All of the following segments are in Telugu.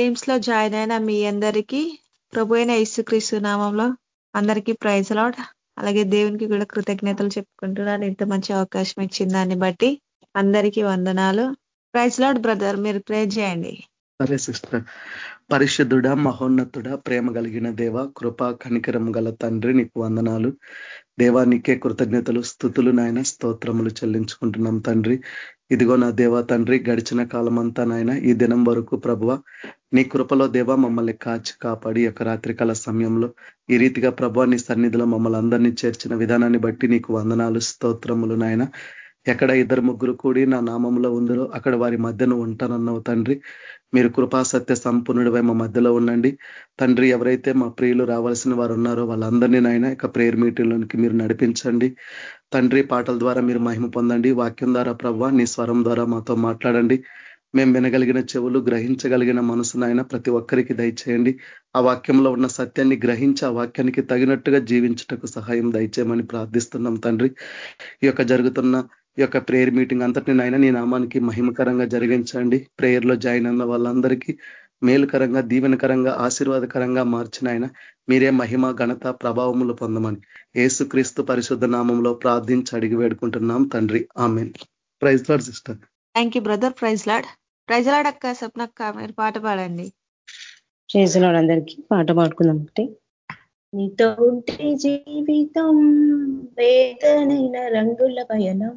ఎయిమ్స్లో జాయిన్ అయిన మీ అందరికీ ప్రభు అయిన యేసుక్రీస్తు నామంలో అందరికీ ప్రైజ్ లాడ్ అలాగే దేవునికి కూడా కృతజ్ఞతలు చెప్పుకుంటున్నాను. ఇంత మంచి అవకాశం ఇచ్చిన దాన్ని బట్టి అందరికీ వందనాలు. ప్రైజ్ లాడ్ బ్రదర్ మీరు ప్రే చేయండి. సరే సిస్టర్ పరిశుద్ధుడ మహోన్నతుడ ప్రేమ కలిగిన దేవ కృప కనికరం గల తండ్రి నీకు వందనాలు. దేవా నీకే కృతజ్ఞతలు స్థుతులు నాయన స్తోత్రములు చెల్లించుకుంటున్నాం తండ్రి. ఇదిగో నా దేవా తండ్రి గడిచిన కాలం అంతా నాయన ఈ దినం వరకు ప్రభువ నీ కృపలో దేవా మమ్మల్ని కాచి కాపాడి యొక్క రాత్రికాల సమయంలో ఈ రీతిగా ప్రభు నీ సన్నిధిలో మమ్మల్ని అందరినీ చేర్చిన విధానాన్ని బట్టి నీకు వందనాలు స్తోత్రములు నాయన. ఎక్కడ ఇద్దరు ముగ్గురు కూడి నా నామంలో ఉందరో అక్కడ వారి మధ్యన ఉంటానన్నావు తండ్రి. మీరు కృపా సత్య సంపూర్ణుడిపై మా మధ్యలో ఉండండి. తండ్రి ఎవరైతే మా ప్రియులు రావాల్సిన వారు ఉన్నారో వాళ్ళందరినీ నాయన ఇక ప్రేయర్ మీటింగ్లోనికి మీరు నడిపించండి. తండ్రి పాటల ద్వారా మీరు మహిమ పొందండి. వాక్యం ద్వారా ప్రవ్వ నీ స్వరం ద్వారా మాతో మాట్లాడండి. మేము వినగలిగిన చెవులు గ్రహించగలిగిన మనసునైనా ప్రతి ఒక్కరికి దయచేయండి. ఆ వాక్యంలో ఉన్న సత్యాన్ని గ్రహించి ఆ వాక్యానికి తగినట్టుగా జీవించటకు సహాయం దయచేయమని ప్రార్థిస్తున్నాం తండ్రి. ఈ యొక్క జరుగుతున్న ఈ యొక్క ప్రేయర్ మీటింగ్ అంతటిని అయినా నీ నామానికి మహిమకరంగా జరిగించండి. ప్రేయర్లో జాయిన్ అయిన వాళ్ళందరికీ మేలుకరంగా దీవెనకరంగా ఆశీర్వాదకరంగా మార్చిన ఆయన మీరే మహిమ ఘనత ప్రభావములు పొందమని ఏసుక్రీస్తు పరిశుద్ధ నామంలో ప్రార్థించి అడిగి వేడుకుంటున్నాం తండ్రి. ఆమె praise Lord sister thank you brother praise Lord praise Lord అక్క సప్నక్క మీరు పాట పాడండి. ప్రైజ్ లాడ్ అందరికీ. పాట పాడుకుందాం అంటే నీతో ఉంటే జీవితం వేదనైన రంగుల పయనం.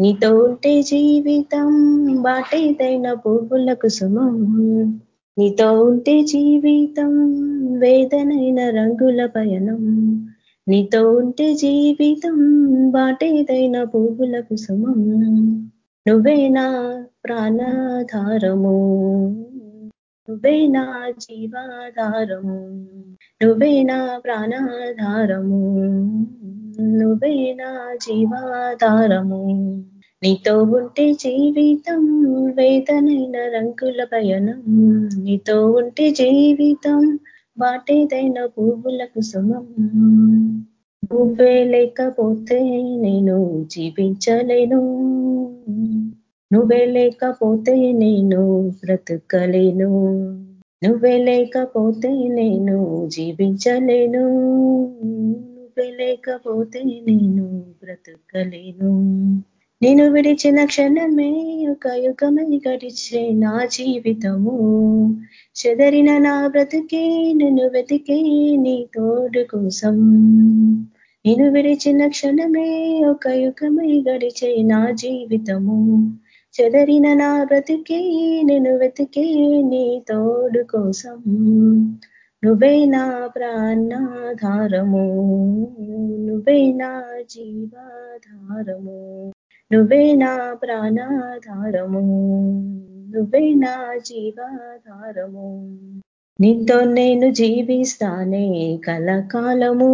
నీతో ఉంటే జీవితం బాటైదైన పువ్వుల కుసుమం నీతో ఉంటే జీవితం వేదనైన రంగుల పయనం. నీతో ఉంటే జీవితం బాటేదైన పువ్వుల కుసుమం నువ్వే నా ప్రాణాధారము. నువ్వే నా జీవాధారము. నువ్వే నా ప్రాణాధారము. నువ్వే నా జీవాధారము. నీతో ఉంటే జీవితం వేదనైన రంగుల పయనం. నీతో ఉంటే జీవితం వాటేదైన పువ్వుల కుసుమం నువ్వే లేకపోతే నేను జీవించలేను. నువ్వే లేకపోతే నేను బ్రతకలేను. నువ్వే లేకపోతే నేను జీవించలేను. నువ్వే లేకపోతే నేను బ్రతకలేను. నేను విడిచిన క్షణమే ఒక యుగమై గడిచే నా జీవితము. చెదరిన నా బ్రతికే నన్ను వెతికే నీ తోడు కోసం. నేను విడిచిన క్షణమే ఒక యుగమై గడిచే నా జీవితము. చెదరిన నా బ్రతికే నేను వెతికే నీ తోడు కోసం. నువ్వే నా ప్రాణాధారము నువ్వే నా జీవాధారము నువ్వే నా ప్రాణాధారము నువ్వే నా జీవాధారము. నీతో నేను జీవిస్తానే కలకాలము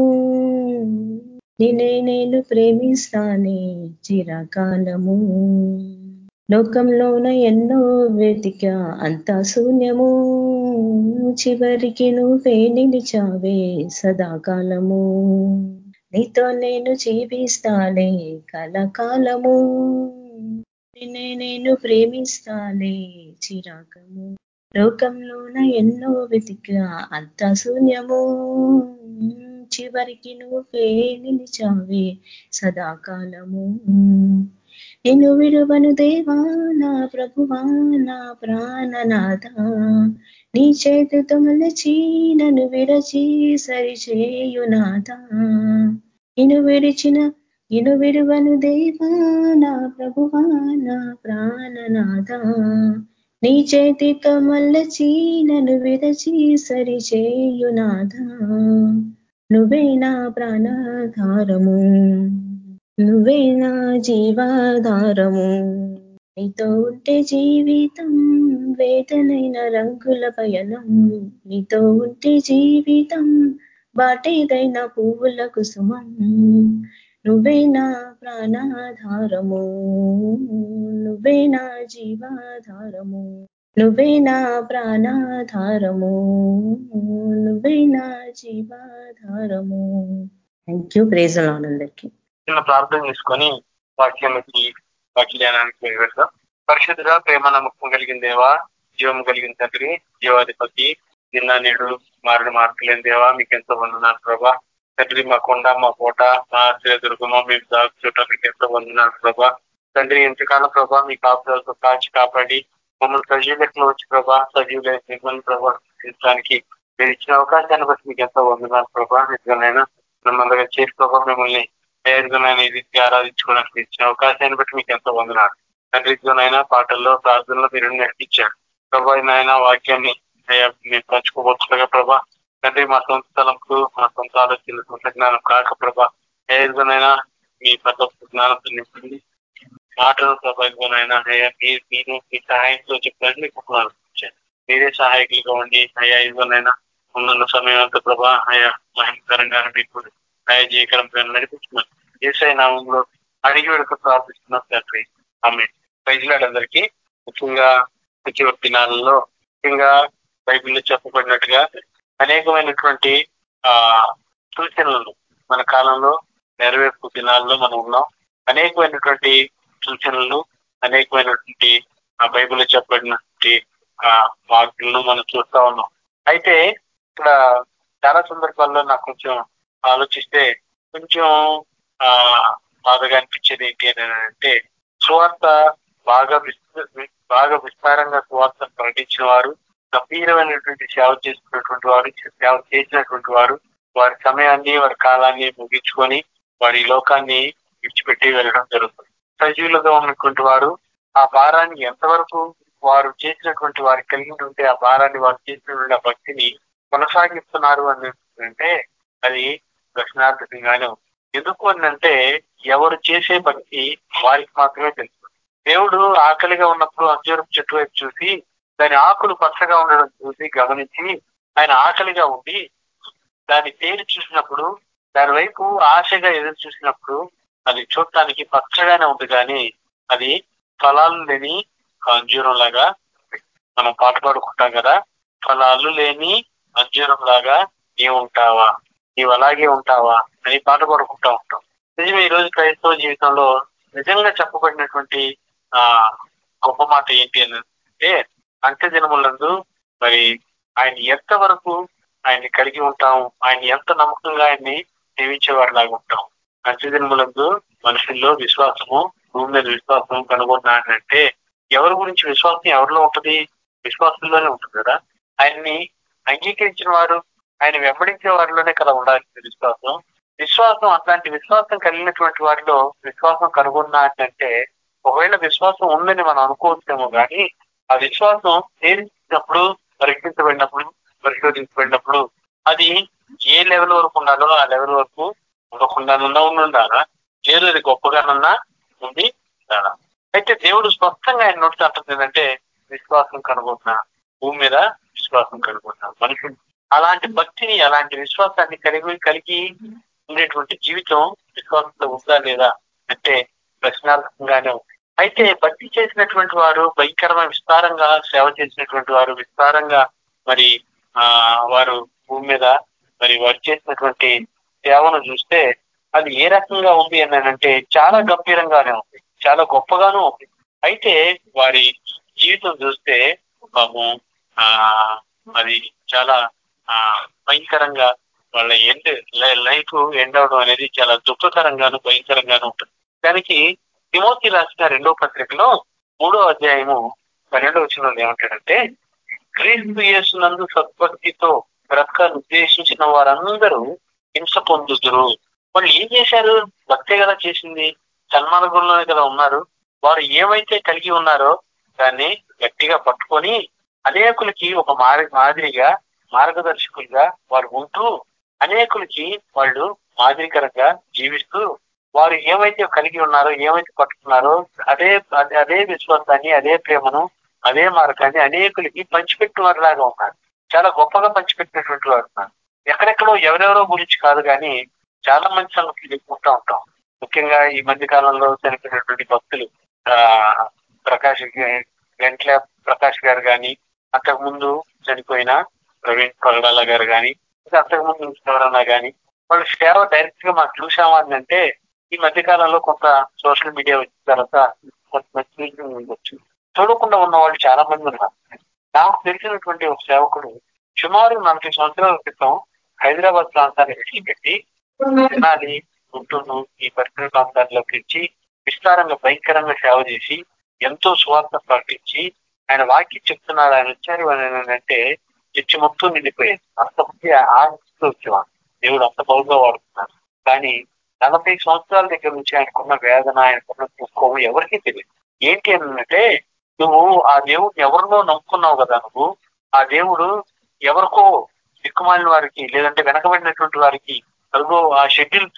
నిన్నే నేను ప్రేమిస్తానే చిరకాలము. లోకంలోన ఎన్నో వెతిక అంత శూన్యము. చివరికి నువ్వే నిలిచావే సదాకాలము. నీతో నేను జీవిస్తాలే కలకాలము. నిన్నే నేను ప్రేమిస్తాలే చిరాకము. లోకంలోన ఎన్నో వెతిక అంత శూన్యము. చివరికి నువ్వే నిలిచావే సదాకాలము. నేను విడువను దేవా నా ప్రభువా నా ప్రాణనాథ. నీ చేతితో మలచి నన్ను విడచి సరిచేయునాథ నేను విడిచిన నేను విడువను దేవా నా ప్రభువా నా ప్రాణనాథ. నీ చేతితో మల్లచి నన్ను విడచి సరిచేయునాథ నువ్వే నా ప్రాణాధారము. నువ్వే నా జీవాధారము? నీతో ఉంటే జీవితం వేదనైన రంగుల పయనం. నీతో ఉంటే జీవితం బాటేదైన పువ్వుల కుసుమం నువ్వే నా ప్రాణాధారము? నువ్వే నా జీవాధారము? నువ్వే నా ప్రాణాధారము నువ్వే నా జీవాధారము థ్యాంక్ యూ ప్రేజ్ అందరికీ. చిన్న ప్రార్థన చేసుకొని వాక్యానికి వాక్యానికి వెళ్దాం పరిశుద్ధుగా ప్రేమ నమ్మకం కలిగిన దేవా జీవం కలిగిన తండ్రి జీవాధిపతి నిన్న నేడు మారిన మార్పులేని దేవా మీకు ఎంతో వందనాలు ప్రభా. తండ్రి మా కొండ మా కోట మా దుర్గమ మేము దాచుకోవటం చూడటానికి ఎంతో వందనాలు ప్రభా. తండ్రి ఎంతకాలం ప్రభా మీ కాపులతో కాచి కాపాడి మమ్మల్ని సజీవ లెక్కలో వచ్చి ప్రభా సజీవులే మిమ్మల్ని ప్రభావించడానికి మీరు ఇచ్చిన అవకాశాన్ని బట్టి మీకు ఎంతో వందనాలు ప్రభా. నిజంగా మిమ్మల్ని చేసి ప్రభా మిమ్మల్ని ఏడుగునైనా ఈ రీతిగా ఆరాధించుకోవడానికి ఇచ్చిన అవకాశాన్ని బట్టి మీకు ఎంతో వందనాలు. తండ్రి ఇదిగోనైనా పాటల్లో ప్రార్థనలో మీరు నడిపించారు. ప్రభా నాయన వాక్యాన్ని అయ్యా మీరు పంచుకోబోతుండగా ప్రభా. తండ్రి మా సొంత స్థలంకు మా సొంత ఆలోచనలు సొంత జ్ఞానం కాక ప్రభా. ఏదైనా మీ పద్ధతి జ్ఞానంతో నింపండి మాటలు ప్రభా అయ్యా మీరు మీరు మీ సహాయంతో చెప్పండి మీకు అనుకుంటాను మీరే సహాయకులుగా ఉండి అయ్యా ఇదిగోనైనా ఉన్న సమయం అంతా ప్రభా అయ్యా మహిమకరంగా మీకు అయ్యా జయకరంగా నడిపించుకున్నాను ఏసై నామంలో అడిగి వెనుక ప్రార్థిస్తున్నాం తండ్రి ఆమె. ప్రజలందరికీ ముఖ్యంగా చివరి దినాలలో ముఖ్యంగా బైబిల్లో చెప్పబడినట్టుగా అనేకమైనటువంటి ఆ సూచనలు మన కాలంలో నెరవేర్పు దినాల్లో మనం ఉన్నాం. అనేకమైనటువంటి సూచనలు అనేకమైనటువంటి ఆ బైబిల్లో చెప్పబడినటువంటి ఆ వాక్యలను మనం చూస్తా ఉన్నాం. అయితే ఇక్కడ చాలా సందర్భాల్లో నాకు కొంచెం ఆలోచిస్తే కొంచెం ఆ బాధగా అనిపించేది ఏంటి అని అంటే సువార్త బాగా బాగా విస్తారంగా సువార్తను ప్రకటించిన వారు గంభీరమైనటువంటి సేవ చేసినటువంటి వారు సేవ చేసినటువంటి వారు వారి సమయాన్ని వారి కాలాన్ని ముగించుకొని వారి లోకాన్ని విడిచిపెట్టి వెళ్ళడం జరుగుతుంది. సజీవులుగా ఉన్నటువంటి వారు ఆ భారాన్ని ఎంతవరకు వారు చేసినటువంటి వారికి ఉంటే ఆ భారాన్ని వారు చేసినటువంటి భక్తిని కొనసాగిస్తున్నారు అని అంటే అది దక్షిణార్థకంగానే ఉంది ఎందుకు అంటే ఎవరు చేసే భక్తి వారికి మాత్రమే తెలుసు. దేవుడు ఆకలిగా ఉన్నప్పుడు అంజూరం చెట్టు వైపు చూసి దాని ఆకులు పచ్చగా ఉండడం చూసి గమనించి ఆయన ఆకలిగా ఉండి దాని పేరు చూసినప్పుడు దాని వైపు ఆశగా ఎదురు చూసినప్పుడు అది చూడటానికి పచ్చగానే ఉంది కానీ అది ఫలాలు లేని అంజూరం లాగా మనం పాట పాడుకుంటాం కదా. ఫలాలు లేని అంజూరం లాగా నీవు ఉంటావా? నీవు అలాగే ఉంటావా అని పాట పడుకుంటా ఉంటాం. నిజమే ఈ రోజు క్రైస్తవ జీవితంలో నిజంగా చెప్పబడినటువంటి ఆ గొప్ప మాట ఏంటి అని అంటే అంత్య దినములందు మరి ఆయన ఎంత వరకు ఆయన్ని కలిగి ఉంటాం ఆయన ఎంత నమ్మకంగా ఆయన్ని సేవించేవారిలాగా ఉంటాం. అంత్య దినములందు మనుషుల్లో విశ్వాసము భూమి మీద విశ్వాసం కనుగొన్నానంటే ఎవరి గురించి విశ్వాసం ఎవరిలో ఉంటది? విశ్వాసంలోనే ఉంటుంది కదా. ఆయన్ని అంగీకరించిన వారు ఆయన వెంబడించే వారిలోనే కదా ఉండాలి విశ్వాసం. విశ్వాసం అట్లాంటి విశ్వాసం కలిగినటువంటి వారిలో విశ్వాసం కనుగొన్నా అంటే ఒకవేళ విశ్వాసం ఉందని మనం అనుకోవచ్చేమో కానీ ఆ విశ్వాసం తేలించినప్పుడు పరీక్షించబడినప్పుడు పరిశోధించబడినప్పుడు అది ఏ లెవెల్ వరకు ఉండాలో ఆ లెవెల్ వరకు ఉండకుండానున్నా ఉండాలా లేదు అది గొప్పగానన్నా ఉంది ఉండాలా అయితే దేవుడు స్పష్టంగా ఆయన నోటి అంటుంది ఏంటంటే విశ్వాసం కనుగొన్నా భూమి మీద విశ్వాసం కనుగొన్నా మనుషులు అలాంటి భక్తిని అలాంటి విశ్వాసాన్ని కలిగి కలిగి ఉండేటువంటి జీవితం విశ్వాసంతో ఉందా లేదా అంటే ప్రశ్నార్థకంగానే ఉంది. అయితే భక్తి చేసినటువంటి వారు భయంకరమైన విస్తారంగా సేవ చేసినటువంటి వారు విస్తారంగా మరి ఆ వారు భూమి మీద మరి వారు చేసినటువంటి సేవను చూస్తే అది ఏ రకంగా ఉంది అని అంటే చాలా గంభీరంగానే ఉంది చాలా గొప్పగానూ ఉంది. అయితే వారి జీవితం చూస్తే పాపం ఆ అది చాలా ఆ భయంకరంగా వాళ్ళ ఎండ్ లైఫ్ ఎండ్ అవడం అనేది చాలా దుఃఖకరంగాను భయంకరంగాను ఉంటుంది. దానికి తిమోతి రాసిన రెండో పత్రికలో మూడో అధ్యాయము పన్నెండో వచ్చిన ఏమంటాడంటే క్రీస్తు యేసునందు సద్భక్తితో బ్రతకాలు ఉద్దేశించిన వారందరూ హింస పొందుతురు వాళ్ళు ఏం చేశారు? భక్తే కదా చేసింది. సన్మార్గంలోనే కదా ఉన్నారు. వారు ఏమైతే కలిగి ఉన్నారో దాన్ని గట్టిగా పట్టుకొని అనేకులకి ఒక మాదిరిగా మార్గదర్శకులుగా వారు ఉంటూ అనేకులకి వాళ్ళు మాదిరికరంగా జీవిస్తూ వారు ఏమైతే కలిగి ఉన్నారో ఏమైతే పట్టుకున్నారో అదే అదే విశ్వాసాన్ని అదే ప్రేమను అదే మార్గాన్ని అనేకులకి పంచిపెట్టిన వారిలాగా ఉన్నారు. చాలా గొప్పగా పంచిపెట్టినటువంటి వారు ఉన్నారు. ఎక్కడెక్కడో ఎవరెవరో గురించి కాదు కానీ చాలా మంచి సంగతులు చెప్పుకుంటూ ఉంటాం. ముఖ్యంగా ఈ మధ్య కాలంలో చనిపోయినటువంటి భక్తులు ఆ ప్రకాష్ వెంట్ల ప్రకాష్ గారు కానీ అంతకుముందు చనిపోయిన ప్రవీణ్ కొరడాల గారు కానీ అంతకుముందు ఎవరన్నా కానీ వాళ్ళు సేవ డైరెక్ట్గా మనం చూసామా అంటే ఈ మధ్య కాలంలో కొంత సోషల్ మీడియా వచ్చిన తర్వాత కొంత మంచి వచ్చింది చూడకుండా ఉన్న వాళ్ళు చాలా మంది ఉన్నారు. నాకు తెలిసినటువంటి ఒక సేవకుడు సుమారు నలభై సంవత్సరాల క్రితం హైదరాబాద్ ప్రాంతాన్ని విడిచిపెట్టి తినాలి గుంటూరు ఈ పరిసర ప్రాంతాల్లోకి వచ్చి విస్తారంగా భయంకరంగా సేవ చేసి ఎంతో స్వార్థ ప్రకటించి ఆయన వాక్యం చెప్తున్నారు ఆయన వచ్చారు అని అంటే చర్చి మొత్తం నిండిపోయేది అంత మంది ఆశిస్తూ వచ్చేవాడు. దేవుడు అంత బౌగా వాడుతున్నారు కానీ నలభై సంవత్సరాల దగ్గర నుంచి ఆయనకున్న వేదన ఆయనకున్న దుఃఖం ఎవరికీ తెలియదు. ఏంటి అంటే నువ్వు ఆ దేవుడిని ఎవరినో నమ్ముకున్నావు కదా నువ్వు? ఆ దేవుడు ఎవరికో దిక్కుమాలిన వారికి లేదంటే వెనకబడినటువంటి వారికి అదిగో ఆ షెడ్యూల్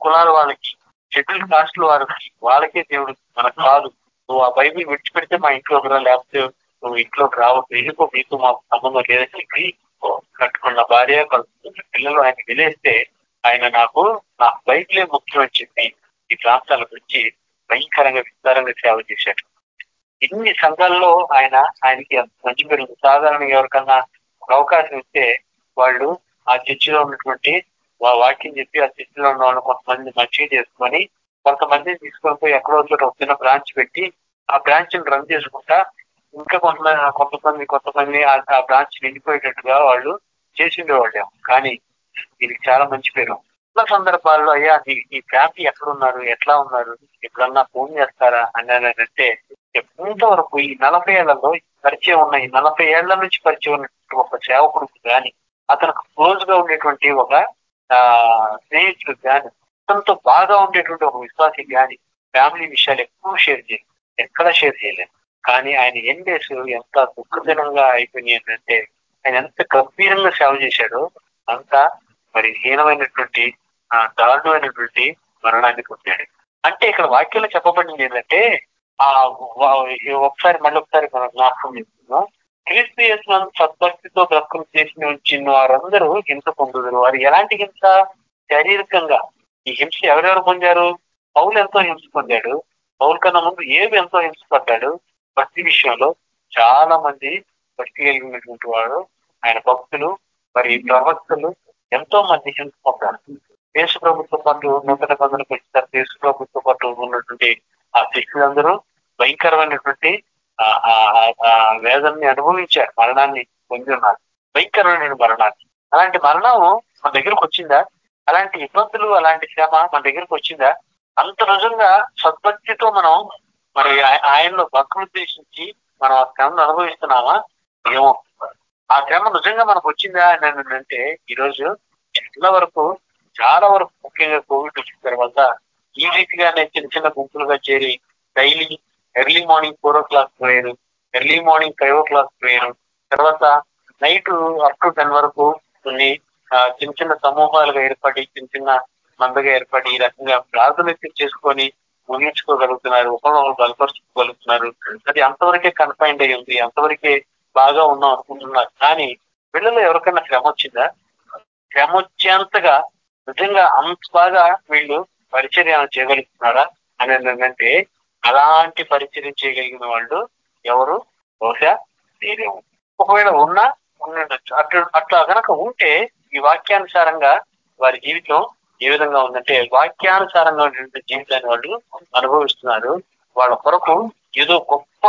కులాల వాళ్ళకి షెడ్యూల్ కాస్ట్ల వారికి వాళ్ళకే దేవుడు మనకు కాదు. నువ్వు ఆ బైబిల్ విడిచిపెడితే మా ఇంట్లో రా లేకపోతే నువ్వు ఇంట్లోకి రావద్దు వెళ్ళిపో మీతో మాకు సంబంధం లేదని చెప్పి కట్టుకున్న భార్య పిల్లలు ఆయన విలేస్తే ఆయన నాకు నా బైబిలే ముఖ్యం అని చెప్పి ఈ ప్రాంతాల గురించి భయంకరంగా విస్తారంగా సేవ చేశాడు. ఇన్ని సంఘాల్లో ఆయన ఆయనకి మంచి పేరు సాధారణ సాధారణంగా ఎవరికన్నా అవకాశం ఇస్తే వాళ్ళు ఆ చర్చిలో ఉన్నటువంటి వా- వాక్యం చెప్పి ఆ చర్చిలో ఉన్న వాళ్ళు కొంతమంది మంచిగా చేసుకొని కొంతమంది తీసుకొని పోయి ఎక్కడో చోట ఒక చిన్న బ్రాంచ్ పెట్టి ఆ బ్రాంచ్ని రన్ చేసుకుంటా ఇంకా కొంతమంది కొంతమంది కొంతమంది ఆ- ఆ బ్రాంచ్ నిండిపోయేటట్టుగా వాళ్ళు చేసిండేవాళ్ళు. కానీ దీనికి చాలా మంచి పేరు. చాలా సందర్భాల్లో అయ్యా ఈ- ఫ్యామిలీ ఎక్కడున్నారు? ఎట్లా ఉన్నారు? ఎప్పుడన్నా ఫోన్ చేస్తారా? అని అంటే ఎంతవరకు ఈ నలభై ఏళ్ళలో పరిచయం ఉన్న ఈ నలభై ఏళ్ళ నుంచి పరిచయం ఉన్నటువంటి ఒక సేవకుడు కానీ అతనికి క్లోజ్గా ఉండేటువంటి ఒక స్నేహితుడు కానీ అతనితో బాగా ఉండేటువంటి ఒక విశ్వాసి కానీ ఫ్యామిలీ విషయాలు ఎక్కువ షేర్ చేయలేదు. ఎక్కడ షేర్ చేయలేదు. కానీ ఆయన ఎన్ డేస్ ఎంత దుఃఖజనంగా అయిపోయినాయి అంటే ఆయన ఎంత గంభీరంగా సేవ చేశాడో అంత మరి హీనమైనటువంటి ఆ దారుణమైనటువంటి మరణాన్ని పొందాడు. అంటే ఇక్కడ వాక్యంలో చెప్పబడింది ఏంటంటే ఆ ఒకసారి మళ్ళీ ఒకసారి మనం జ్ఞాపకం చేస్తున్నాం క్రీస్తు చేసిన సద్భక్తితో బ్రతుకులు చేసిన ఉంచిన వారందరూ హింస పొందుదురు. వారు ఎలాంటి హింస? శారీరకంగా. ఈ హింస ఎవరెవరు పొందారు? పౌలు ఎంతో హింస పొందాడు. పౌల్ కన్నా ముందు ఏవి ఎంతో హింస పడ్డాడు. భక్తి విషయంలో చాలా మంది భక్తి కలిగినటువంటి వాడు ఆయన భక్తులు మరి ప్రవక్తలు ఎంతో మంది హింస పొందారు. దేశ ప్రభుత్వం పాటు నూతన బంధులకు వచ్చిన దేశ ప్రభుత్వం పాటు ఉన్నటువంటి ఆ శిష్యులందరూ భయంకరమైనటువంటి ఆ ఆ- వేదనని అనుభవించారు మరణాన్ని పొంది ఉన్నారు. భయంకరమైన మరణాన్ని. అలాంటి మరణం మన దగ్గరకు వచ్చిందా? అలాంటి ఇబ్బందులు అలాంటి శ్రమ మన దగ్గరకు వచ్చిందా? అంత నిజంగా సద్భక్తితో మనం మరి ఆయ- ఆయనలో భక్తులు ఉద్దేశించి మనం ఆ శ్రమను అనుభవిస్తున్నామా? ఏమో. ఆ శ్రమ నిజంగా మనకు వచ్చిందా? అని అంటే ఈరోజు చాలా వరకు చాలా వరకు ముఖ్యంగా కోవిడ్ వచ్చిన తర్వాత ఈ రీతిగానే చిన్న చిన్న గుంపులుగా చేరి daily early morning four o'clock prayer early morning five o'clock prayer తర్వాత నైట్ అప్ టు టెన్ వరకు కొన్ని ఆ, చిన్న చిన్న సమూహాలుగా ఏర్పడి చిన్న చిన్న మందగా ఏర్పడి ఈ రకంగా ప్రార్థన చేసుకొని ముగించుకోగలుగుతున్నారు ఒకరు బలపరుచుకోగలుగుతున్నారు. అది అంతవరకే కన్ఫైన్డ్ అయ్యి ఉంది అంతవరకే బాగా ఉన్నాం అనుకుంటున్నారు. కానీ వీళ్ళలో ఎవరికైనా శ్రమ వచ్చిందా? శ్రమ వచ్చేంతగా నిజంగా అంత బాగా వీళ్ళు పరిచర్య చేయగలుగుతున్నారా అని ఏంటంటే అలాంటి పరిచయం చేయగలిగిన వాళ్ళు ఎవరు? బహుశా ఒకవేళ ఉన్నా ఉండొచ్చు అట్లా అట్లా కనుక ఉంటే ఈ వాక్యానుసారంగా వారి జీవితం ఏ విధంగా ఉందంటే వాక్యానుసారంగా ఉన్నటువంటి జీవితాన్ని వాళ్ళు అనుభవిస్తున్నారు. వాళ్ళ కొరకు ఏదో గొప్ప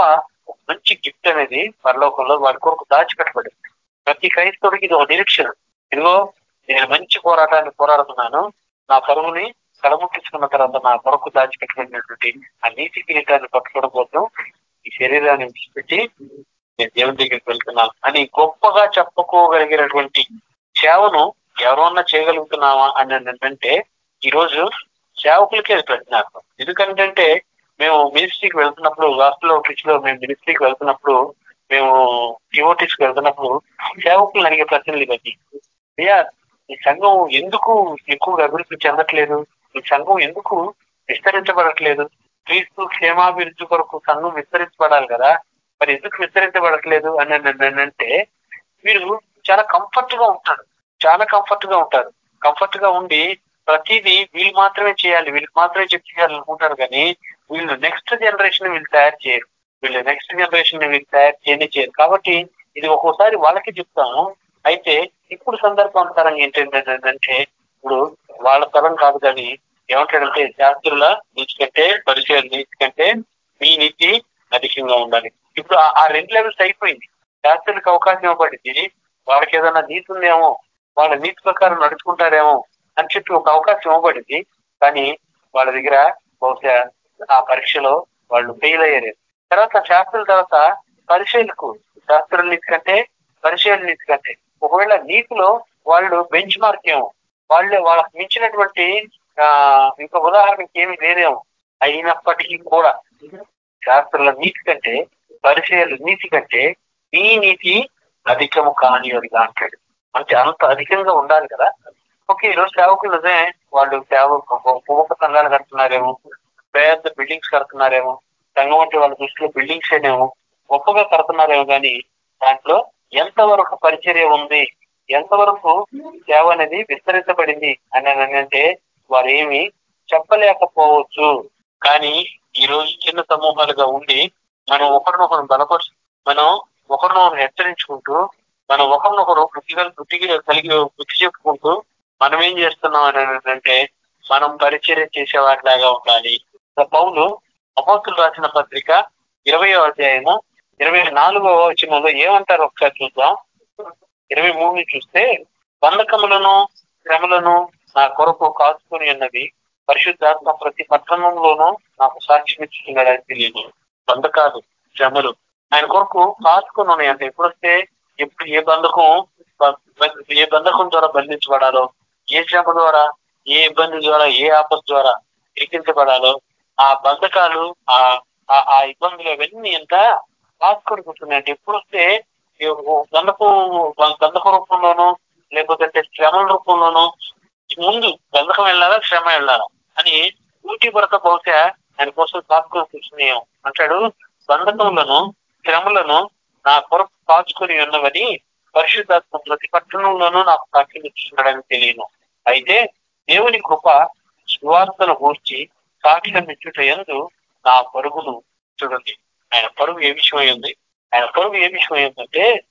మంచి గిఫ్ట్ అనేది పరలోకంలో వాడి కొరకు దాచిపెట్టబడింది. ప్రతి క్రైస్తవుడికి ఇది ఒక నిరీక్షణ. ఇదిగో నేను మంచి పోరాటాన్ని పోరాడుతున్నాను. నా పరువుని కలముట్టించుకున్న తర్వాత నా కొరకు దాచిపెట్టబడినటువంటి ఆ నీతి కిరీటాన్ని పట్టుకోవడం కోసం ఈ శరీరాన్ని విడిచిపెట్టి నేను దేవుని దగ్గరికి వెళ్తున్నాను అని గొప్పగా చెప్పుకోగలిగినటువంటి సేవను ఎవరన్నా చేయగలుగుతున్నావా అని ఏంటంటే ఈరోజు సేవకులకే అది ప్రశ్నార్థం ఎందుకంటే మేము మినిస్ట్రీకి వెళ్తున్నప్పుడు గాస్పులో లో మేము మినిస్ట్రీకి వెళ్తున్నప్పుడు మేము టివోటీస్కి వెళ్తున్నప్పుడు సేవకులను అడిగే ప్రశ్నలు ఇవన్నీ అయ్యా ఈ సంఘం ఎందుకు ఎక్కువగా అభివృద్ధి చెందట్లేదు? ఈ సంఘం ఎందుకు విస్తరించబడట్లేదు? క్రీస్తు క్షేమాభివృద్ధి కొరకు సంఘం విస్తరించబడాలి కదా? మరి ఎందుకు విస్తరించబడట్లేదు? అని అంటే వీరు చాలా కంఫర్ట్గా ఉంటాడు చాలా కంఫర్ట్గా ఉంటారు. కంఫర్ట్గా ఉండి ప్రతిదీ వీళ్ళు మాత్రమే చేయాలి. వీళ్ళకి మాత్రమే చెప్పి చేయాలనుకుంటారు కానీ వీళ్ళు నెక్స్ట్ జనరేషన్ వీళ్ళు తయారు చేయరు. వీళ్ళు నెక్స్ట్ జనరేషన్ వీళ్ళు తయారు చేయనే చేయరు. కాబట్టి ఇది ఒక్కోసారి వాళ్ళకి చెప్తాము అయితే ఇప్పుడు సందర్భానుసారంగా ఏంటంటే ఇప్పుడు వాళ్ళ తరం కాదు కానీ ఏమంటాడంటే శాస్త్రుల నీతి కంటే పరిచయం నీతి కంటే మీ నీతి అధికంగా ఉండాలి. ఇప్పుడు ఆ- ఆ రెండు లెవెల్స్ అయిపోయింది. శాస్త్రులకు అవకాశం ఇవ్వబడింది. వాళ్ళకి ఏదైనా నీతి ఉందేమో వాళ్ళ నీతి ప్రకారం నడుచుకుంటారేమో అని చెప్పి ఒక అవకాశం ఇవ్వబడింది. కానీ వాళ్ళ దగ్గర బహుశా ఆ పరీక్షలో వాళ్ళు ఫెయిల్ అయ్యారు. తర్వాత శాస్త్రుల తర్వాత పరిశీలకు శాస్త్రుల నీతి కంటే పరిశీల నీతి కంటే ఒకవేళ నీతిలో వాళ్ళు బెంచ్ మార్క్ ఏమో వాళ్ళు వాళ్ళకి మించినటువంటి ఆ ఇంకా ఉదాహరణకి ఏమి లేదేమో అయినప్పటికీ కూడా శాస్త్రుల నీతి కంటే పరిశీలన నీతి కంటే ఈ నీతి అధికము కానియదిగా అంటాడు. అంటే అంత అధికంగా ఉండాలి కదా. ఓకే ఈరోజు సేవకులు అదే వాళ్ళు సేవ ఉప సంఘాలు కడుతున్నారేమో పెద్ద బిల్డింగ్స్ కడుతున్నారేమో సంఘం అంటే వాళ్ళ దృష్టిలో బిల్డింగ్స్ ఏమో గొప్పగా కడుతున్నారేమో కానీ దాంట్లో ఎంతవరకు పరిచర్య ఉంది ఎంతవరకు సేవ అనేది విస్తరించబడింది అని అంటే వారు ఏమి చెప్పలేకపోవచ్చు. కానీ ఈ రోజు చిన్న సమూహాలుగా ఉండి మనం ఒకరినొకరు బలపరుచు మనం ఒకరినొకరు హెచ్చరించుకుంటూ మనం ఒకరినొకరు బుద్ధిగా బుద్ధిగా కలిగి గుర్తి చెప్పుకుంటూ మనం ఏం చేస్తున్నాం అని అంటే మనం పరిచర్య చేసేవాటిలాగా ఉండాలి. పౌలు అపోతులు రాసిన పత్రిక ఇరవై అధ్యాయము ఇరవై నాలుగవ వచనంలో ఏమంటారు ఒకసారి చూద్దాం. ఇరవై మూడుని చూస్తే బంధకములను శ్రమలను నా కొరకు కాచుకొని అన్నది పరిశుద్ధాత్మ ప్రతి పట్టణంలోనూ నాకు సాక్ష్యం ఇచ్చుకున్నాడని తెలియదు. బంధకాలు శ్రమలు ఆయన కొరకు కాచుకొని ఉన్నాయి. అంటే ఎప్పుడొస్తే ఎప్పుడు ఏ బంధకం ఏ బంధకం ద్వారా బంధించబడాలో ఏ శ్రమ ద్వారా ఏ ఇబ్బంది ద్వారా ఏ ఆపద ద్వారా ఎక్కించబడాలో ఆ బంధకాలు ఆ ఆ ఇబ్బందులు అవన్నీ ఎంత కాచుకొని కూర్చున్నాయండి ఎప్పుడు వస్తే గంధకం గంధకం రూపంలోనూ లేకపోతే శ్రమల రూపంలోనూ ముందు గంధకం వెళ్ళాలా శ్రమ వెళ్ళాలా అని ఊటీ భరత బహుశా ఆయన కోసం కాచుకొని కూర్చున్నాం అంటాడు బంధకములను శ్రమలను నా కొరకు కాచుకొని ఉన్నవని పరిశుద్ధాత్మ ప్రతి పట్టణంలోనూ నాకు సాక్ష్యం ఇచ్చున్నాడని తెలియను. అయితే దేవుని కృప సువార్తను గూర్చి సాక్ష్యం ఇచ్చుట ఎందు నా పరుగును చూడండి. ఆయన పరుగు ఏ విషయం ఉంది? ఆయన పరుగు ఏ విషయం ఉందంటే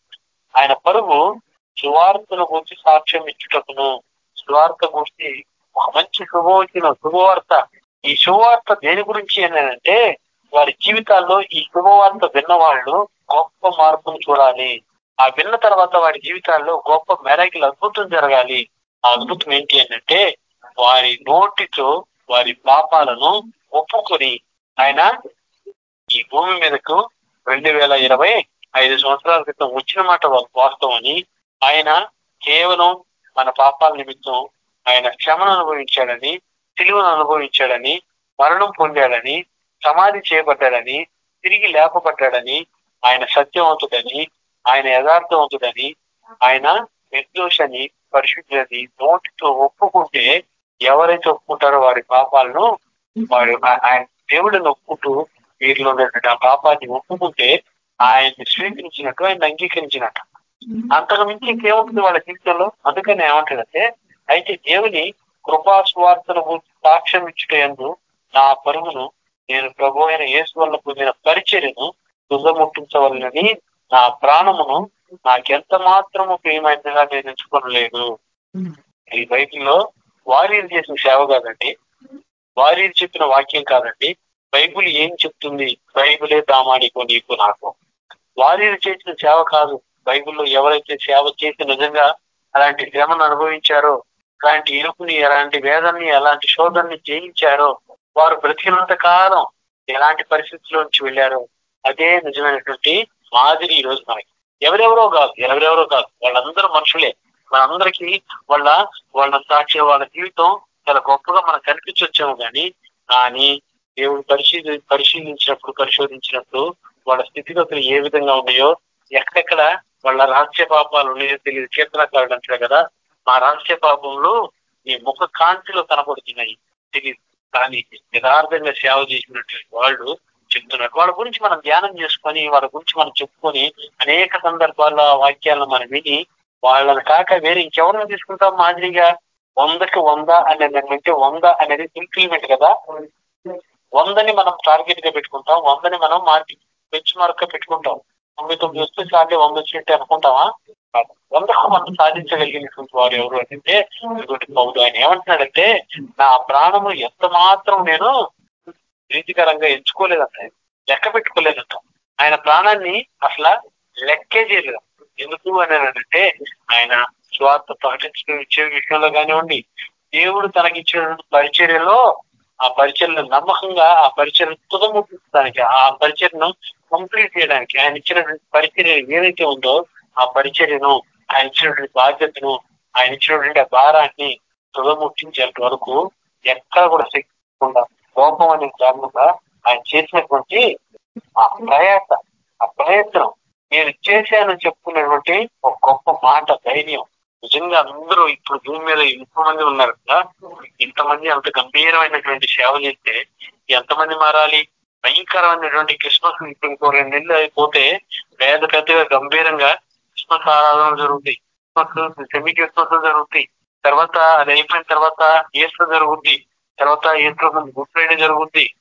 ఆయన పరుగు సువార్తను గురించి సాక్ష్యం ఇచ్చుటకును. సువార్త గురించి ఒక మంచి శుభవచన శుభవార్త. ఈ శుభవార్త దేని గురించి ఏంటంటే వారి జీవితాల్లో ఈ శుభవార్త విన్న వాళ్ళు గొప్ప మార్పును చూడాలి. ఆ విన్న తర్వాత వారి జీవితాల్లో గొప్ప మెరాకిల్ అద్భుతం జరగాలి. ఆ అద్భుతం ఏంటి అంటే వారి నోటితో వారి పాపాలను ఒప్పుకొని ఆయన ఈ భూమి మీదకు రెండు వేల ఇరవై ఐదు సంవత్సరాల క్రితం వచ్చిన మాట వాస్తవని ఆయన కేవలం మన పాపాల నిమిత్తం ఆయన క్షమను అనుభవించాడని సిలువను అనుభవించాడని మరణం పొందాడని సమాధి చేయబడ్డాడని తిరిగి లేపబడ్డాడని ఆయన సత్యవంతుడని ఆయన యథార్థవంతుడని ఆయన నిర్దోషని పరిశుద్ధని నోటితో ఒప్పుకుంటే ఎవరైతే ఒప్పుకుంటారో వారి పాపాలను వారు ఆయన దేవుడిని ఒప్పుకుంటూ వీరిలో ఉన్నటువంటి ఆ పాపాన్ని ఒప్పుకుంటే ఆయన్ని స్వీకరించినట్టు ఆయన అంగీకరించినట్టు. అంతకు మించి ఇంకేముంటుంది వాళ్ళ జీవితంలో? అందుకని ఏమంటాడంటే అయితే దేవుని కృపా స్వార్థను సాక్ష్యం ఇచ్చుట ఎందు నా పరుగును నేను ప్రభు అయిన యేసు వల్ల పొందిన పరిచర్యను తుదముట్టించవలనని నా ప్రాణమును నాకెంత మాత్రము ప్రియమైనదిగా నేను ఎంచుకోనలేదు ఈ బైబిల్లో వారీలు చేసిన సేవ కాదండి. వారీలు చెప్పిన వాక్యం కాదండి. బైబిల్ ఏం చెప్తుంది? బైబిలే ప్రామాణికం నీకు నాకు. వారీలు చేసిన సేవ కాదు. బైబిల్లో ఎవరైతే సేవ చేసి నిజంగా అలాంటి శ్రమను అనుభవించారో అలాంటి ఇరుకుని ఎలాంటి వేదన్ని అలాంటి శోధనని జయించారో వారు బ్రతికినంత కాలం ఎలాంటి పరిస్థితుల్లోంచి వెళ్ళారో అదే నిజమైనటువంటి మాదిరి ఈ రోజు మనకి. ఎవరెవరో కాదు ఎవరెవరో కాదు. వాళ్ళందరూ మనుషులే. మనందరికీ వాళ్ళ వాళ్ళ సాక్షి వాళ్ళ జీవితం చాలా గొప్పగా మనకు కనిపించొచ్చాము కానీ కానీ దేవుడు పరిశీలి పరిశీలించినప్పుడు పరిశోధించినప్పుడు వాళ్ళ స్థితిగతులు ఏ విధంగా ఉన్నాయో ఎక్కడెక్కడ వాళ్ళ రహస్య పాపాలు ఉన్నాయో తెలియదు. కీర్తనకారుడు అంటాడు కదా మా రహస్య పాపంలో ఈ ముఖ కాంతిలో కనపడుతున్నాయి. తెలియదు. కానీ యథార్థంగా సేవ చేసినటువంటి వాళ్ళు చెప్తున్నారు. వాళ్ళ గురించి మనం ధ్యానం చేసుకొని వాళ్ళ గురించి మనం చెప్పుకొని అనేక సందర్భాల్లో వాక్యాలను మనం విని వాళ్ళని కాక వేరే ఇంకెవరిని తీసుకుంటాం మాదిరిగా? వందకి వంద అనేది అంటే వంద అనేది ఇంప్లిమెంట్ కదా? వందని మనం టార్గెట్గా పెట్టుకుంటాం వందని మనం మార్కెట్ బెంచ్ మార్క్గా పెట్టుకుంటాం. తొమ్మిది తొమ్మిది వస్తే సార్లు వంద వచ్చినట్టే అనుకుంటామా వందకు మనం సాధించగలిగినటువంటి వారు ఎవరు అంటే ఇటువంటి పౌరు ఆయన ఏమంటున్నాడంటే నా ప్రాణము ఎంత మాత్రం నేను ప్రీతికరంగా ఎంచుకోలేదంట లెక్క పెట్టుకోలేదంట ఆయన ప్రాణాన్ని అసలు లెక్కే చేయలేదు. ఎందుకు అని అంటే ఆయన స్వార్థ ప్రకటించడం ఇచ్చే విషయంలో కానివ్వండి దేవుడు తనకిచ్చిన పరిచర్యలో ఆ పరిచర్ను నమ్మకంగా ఆ పరిచయం తుదముట్టించడానికి ఆ పరిచర్ను కంప్లీట్ చేయడానికి ఆయన ఇచ్చినటువంటి పరిచర్య ఏదైతే ఉందో ఆ పరిచర్యను ఆయన ఇచ్చినటువంటి బాధ్యతను ఆయన ఇచ్చినటువంటి ఆ భారాన్ని తుదముట్టించేంత వరకు ఎక్కడ కూడా శక్తికుండా కోపం అనే కారణంగా ఆయన చేసినటువంటి ఆ ప్రయాస ఆ ప్రయత్నం నేను చేశానని చెప్పుకున్నటువంటి ఒక గొప్ప మాట ధైర్యం. నిజంగా అందరూ ఇప్పుడు భూమి మీద ఎంతమంది ఉన్నారు కదా ఇంతమంది అంత గంభీరమైనటువంటి సేవ చేస్తే ఎంతమంది మారాలి? భయంకరమైనటువంటి క్రిస్మస్ ఇప్పుడు ఇంకో రెండు నెలలు అయిపోతే పేద పెద్దగా గంభీరంగా క్రిస్మస్ ఆరాధన జరుగుతాయి. క్రిస్మస్ సెమీ క్రిస్మస్ జరుగుతాయి. తర్వాత అది అయిపోయిన తర్వాత ఈస్టర్ జరుగుద్ది. తర్వాత ఈస్టర్ గుడ్ ఫ్రైడే జరుగుద్ది.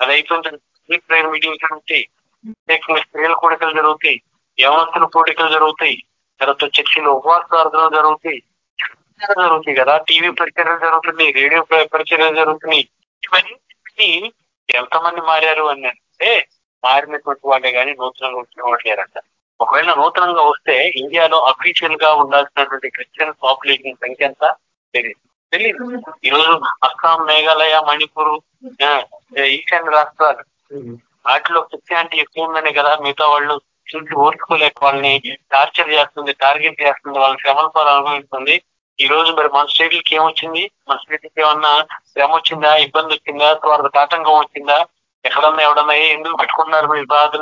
అది అయిపోయిన గుడ్ ఫ్రైడే మీటింగ్స్ జరుగుతాయి స్త్రీల కోడికలు జరుగుతాయి. యవనస్తుల కోడికలు జరుగుతాయి. తర్వాత చర్చిలో ఉపవాస ప్రార్థనలు జరుగుతాయి. జరుగుతాయి కదా. టీవీ పరిచర్యలు జరుగుతున్నాయి. రేడియో పరిచర్యలు జరుగుతున్నాయి. ఇవన్నీ ఎంతమంది మారారు అని అంటే మారినటువంటి వాళ్ళే కానీ నూతనంగా వచ్చిన వాళ్ళు లేరంట. ఒకవేళ నూతనంగా వస్తే ఇండియాలో అఫీషియల్గా ఉండాల్సినటువంటి క్రిస్టియన్ పాపులేషన్ సంఖ్య ఎంత తెలియదు తెలియదు ఈరోజు అస్సాం మేఘాలయ మణిపూర్ ఈశాన్య రాష్ట్రాలు. వాటిలో క్రిస్టియానిటీ ఎక్కువ ఉందనే కదా మిగతా వాళ్ళు చూసి ఓర్చుకోలేక వాళ్ళని టార్చర్ చేస్తుంది టార్గెట్ చేస్తుంది వాళ్ళని శ్రమల పాలు అనుభవిస్తుంది. ఈ రోజు మరి మన స్టేట్లకి ఏమొచ్చింది? మన స్టేట్లకి ఏమన్నా శ్రమ వచ్చిందా? ఇబ్బంది వచ్చిందా? వాళ్ళకి ఆటంకం వచ్చిందా? ఎక్కడన్నా ఎవడన్నా ఏ ఎందుకు పెట్టుకుంటున్నారు మీరు బాధ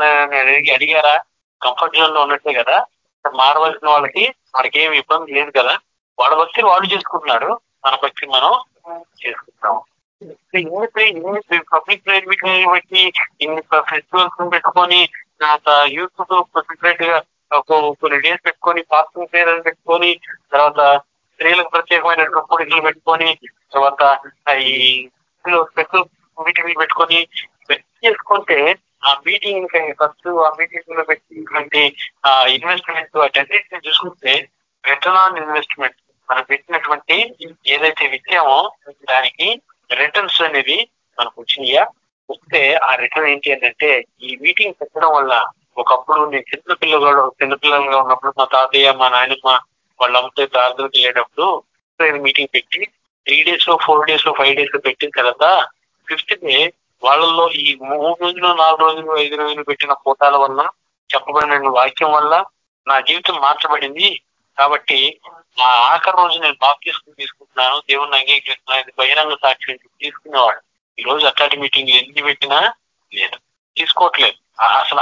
అడిగారా? కంఫర్ట్ జోన్లో ఉన్నట్టే కదా మారవలసిన వాళ్ళకి మనకి ఏమి ఇబ్బంది లేదు కదా వాళ్ళ భక్తి వాళ్ళు చేసుకుంటున్నారు మన భక్తి మనం చేసుకుంటాం పబ్లిక్ ప్రైవేట్ మీటింగ్ బట్టి ఇన్ని ఫెస్టివల్స్ పెట్టుకొని యూత్ సెపరేట్గా కొన్ని డేస్ పెట్టుకొని పార్కింగ్ పేర్లు పెట్టుకొని తర్వాత స్త్రీలకు ప్రత్యేకమైన కోడికలు పెట్టుకొని తర్వాత ఈ స్పెషల్ మీటింగ్లు పెట్టుకొని చేసుకుంటే ఆ మీటింగ్ ఫస్ట్ ఆ మీటింగ్లో పెట్టినటువంటి ఆ ఇన్వెస్ట్మెంట్ వాటన్నిటిని చూసుకుంటే రిటర్న్ ఆన్ ఇన్వెస్ట్మెంట్ మనం పెట్టినటువంటి ఏదైతే విద్యామో దానికి రిటర్న్స్ అనేది మనకు వచ్చినాయా? వస్తే ఆ రిటర్న్ ఏంటి అంటే ఈ మీటింగ్ పెట్టడం వల్ల ఒకప్పుడు నేను చిన్న పిల్లగాడు చిన్న పిల్లలుగా ఉన్నప్పుడు మా తాతయ్య మా నాయనమ్మ వాళ్ళ అమ్మతో ప్రార్థనకి వెళ్ళేటప్పుడు మీటింగ్ పెట్టి త్రీ డేస్లో ఫోర్ డేస్లో ఫైవ్ డేస్లో పెట్టిన తర్వాత ఫిఫ్త్ డే వాళ్ళల్లో ఈ మూడు రోజులు నాలుగు రోజులు ఐదు రోజులు పెట్టిన ఫోటాల వల్ల చెప్పబడిన వాక్యం వల్ల నా జీవితం మార్చబడింది. కాబట్టి నా ఆఖరి రోజు నేను బాప్తీసుకుని తీసుకుంటున్నాను. దేవుణ్ణి అంగీకరిస్తున్నాను. బహిరంగ సాక్షి తీసుకునేవాడు. ఈ రోజు అట్లాంటి మీటింగ్ ఎన్ని పెట్టినా లేదు. తీసుకోవట్లేదు. అసలు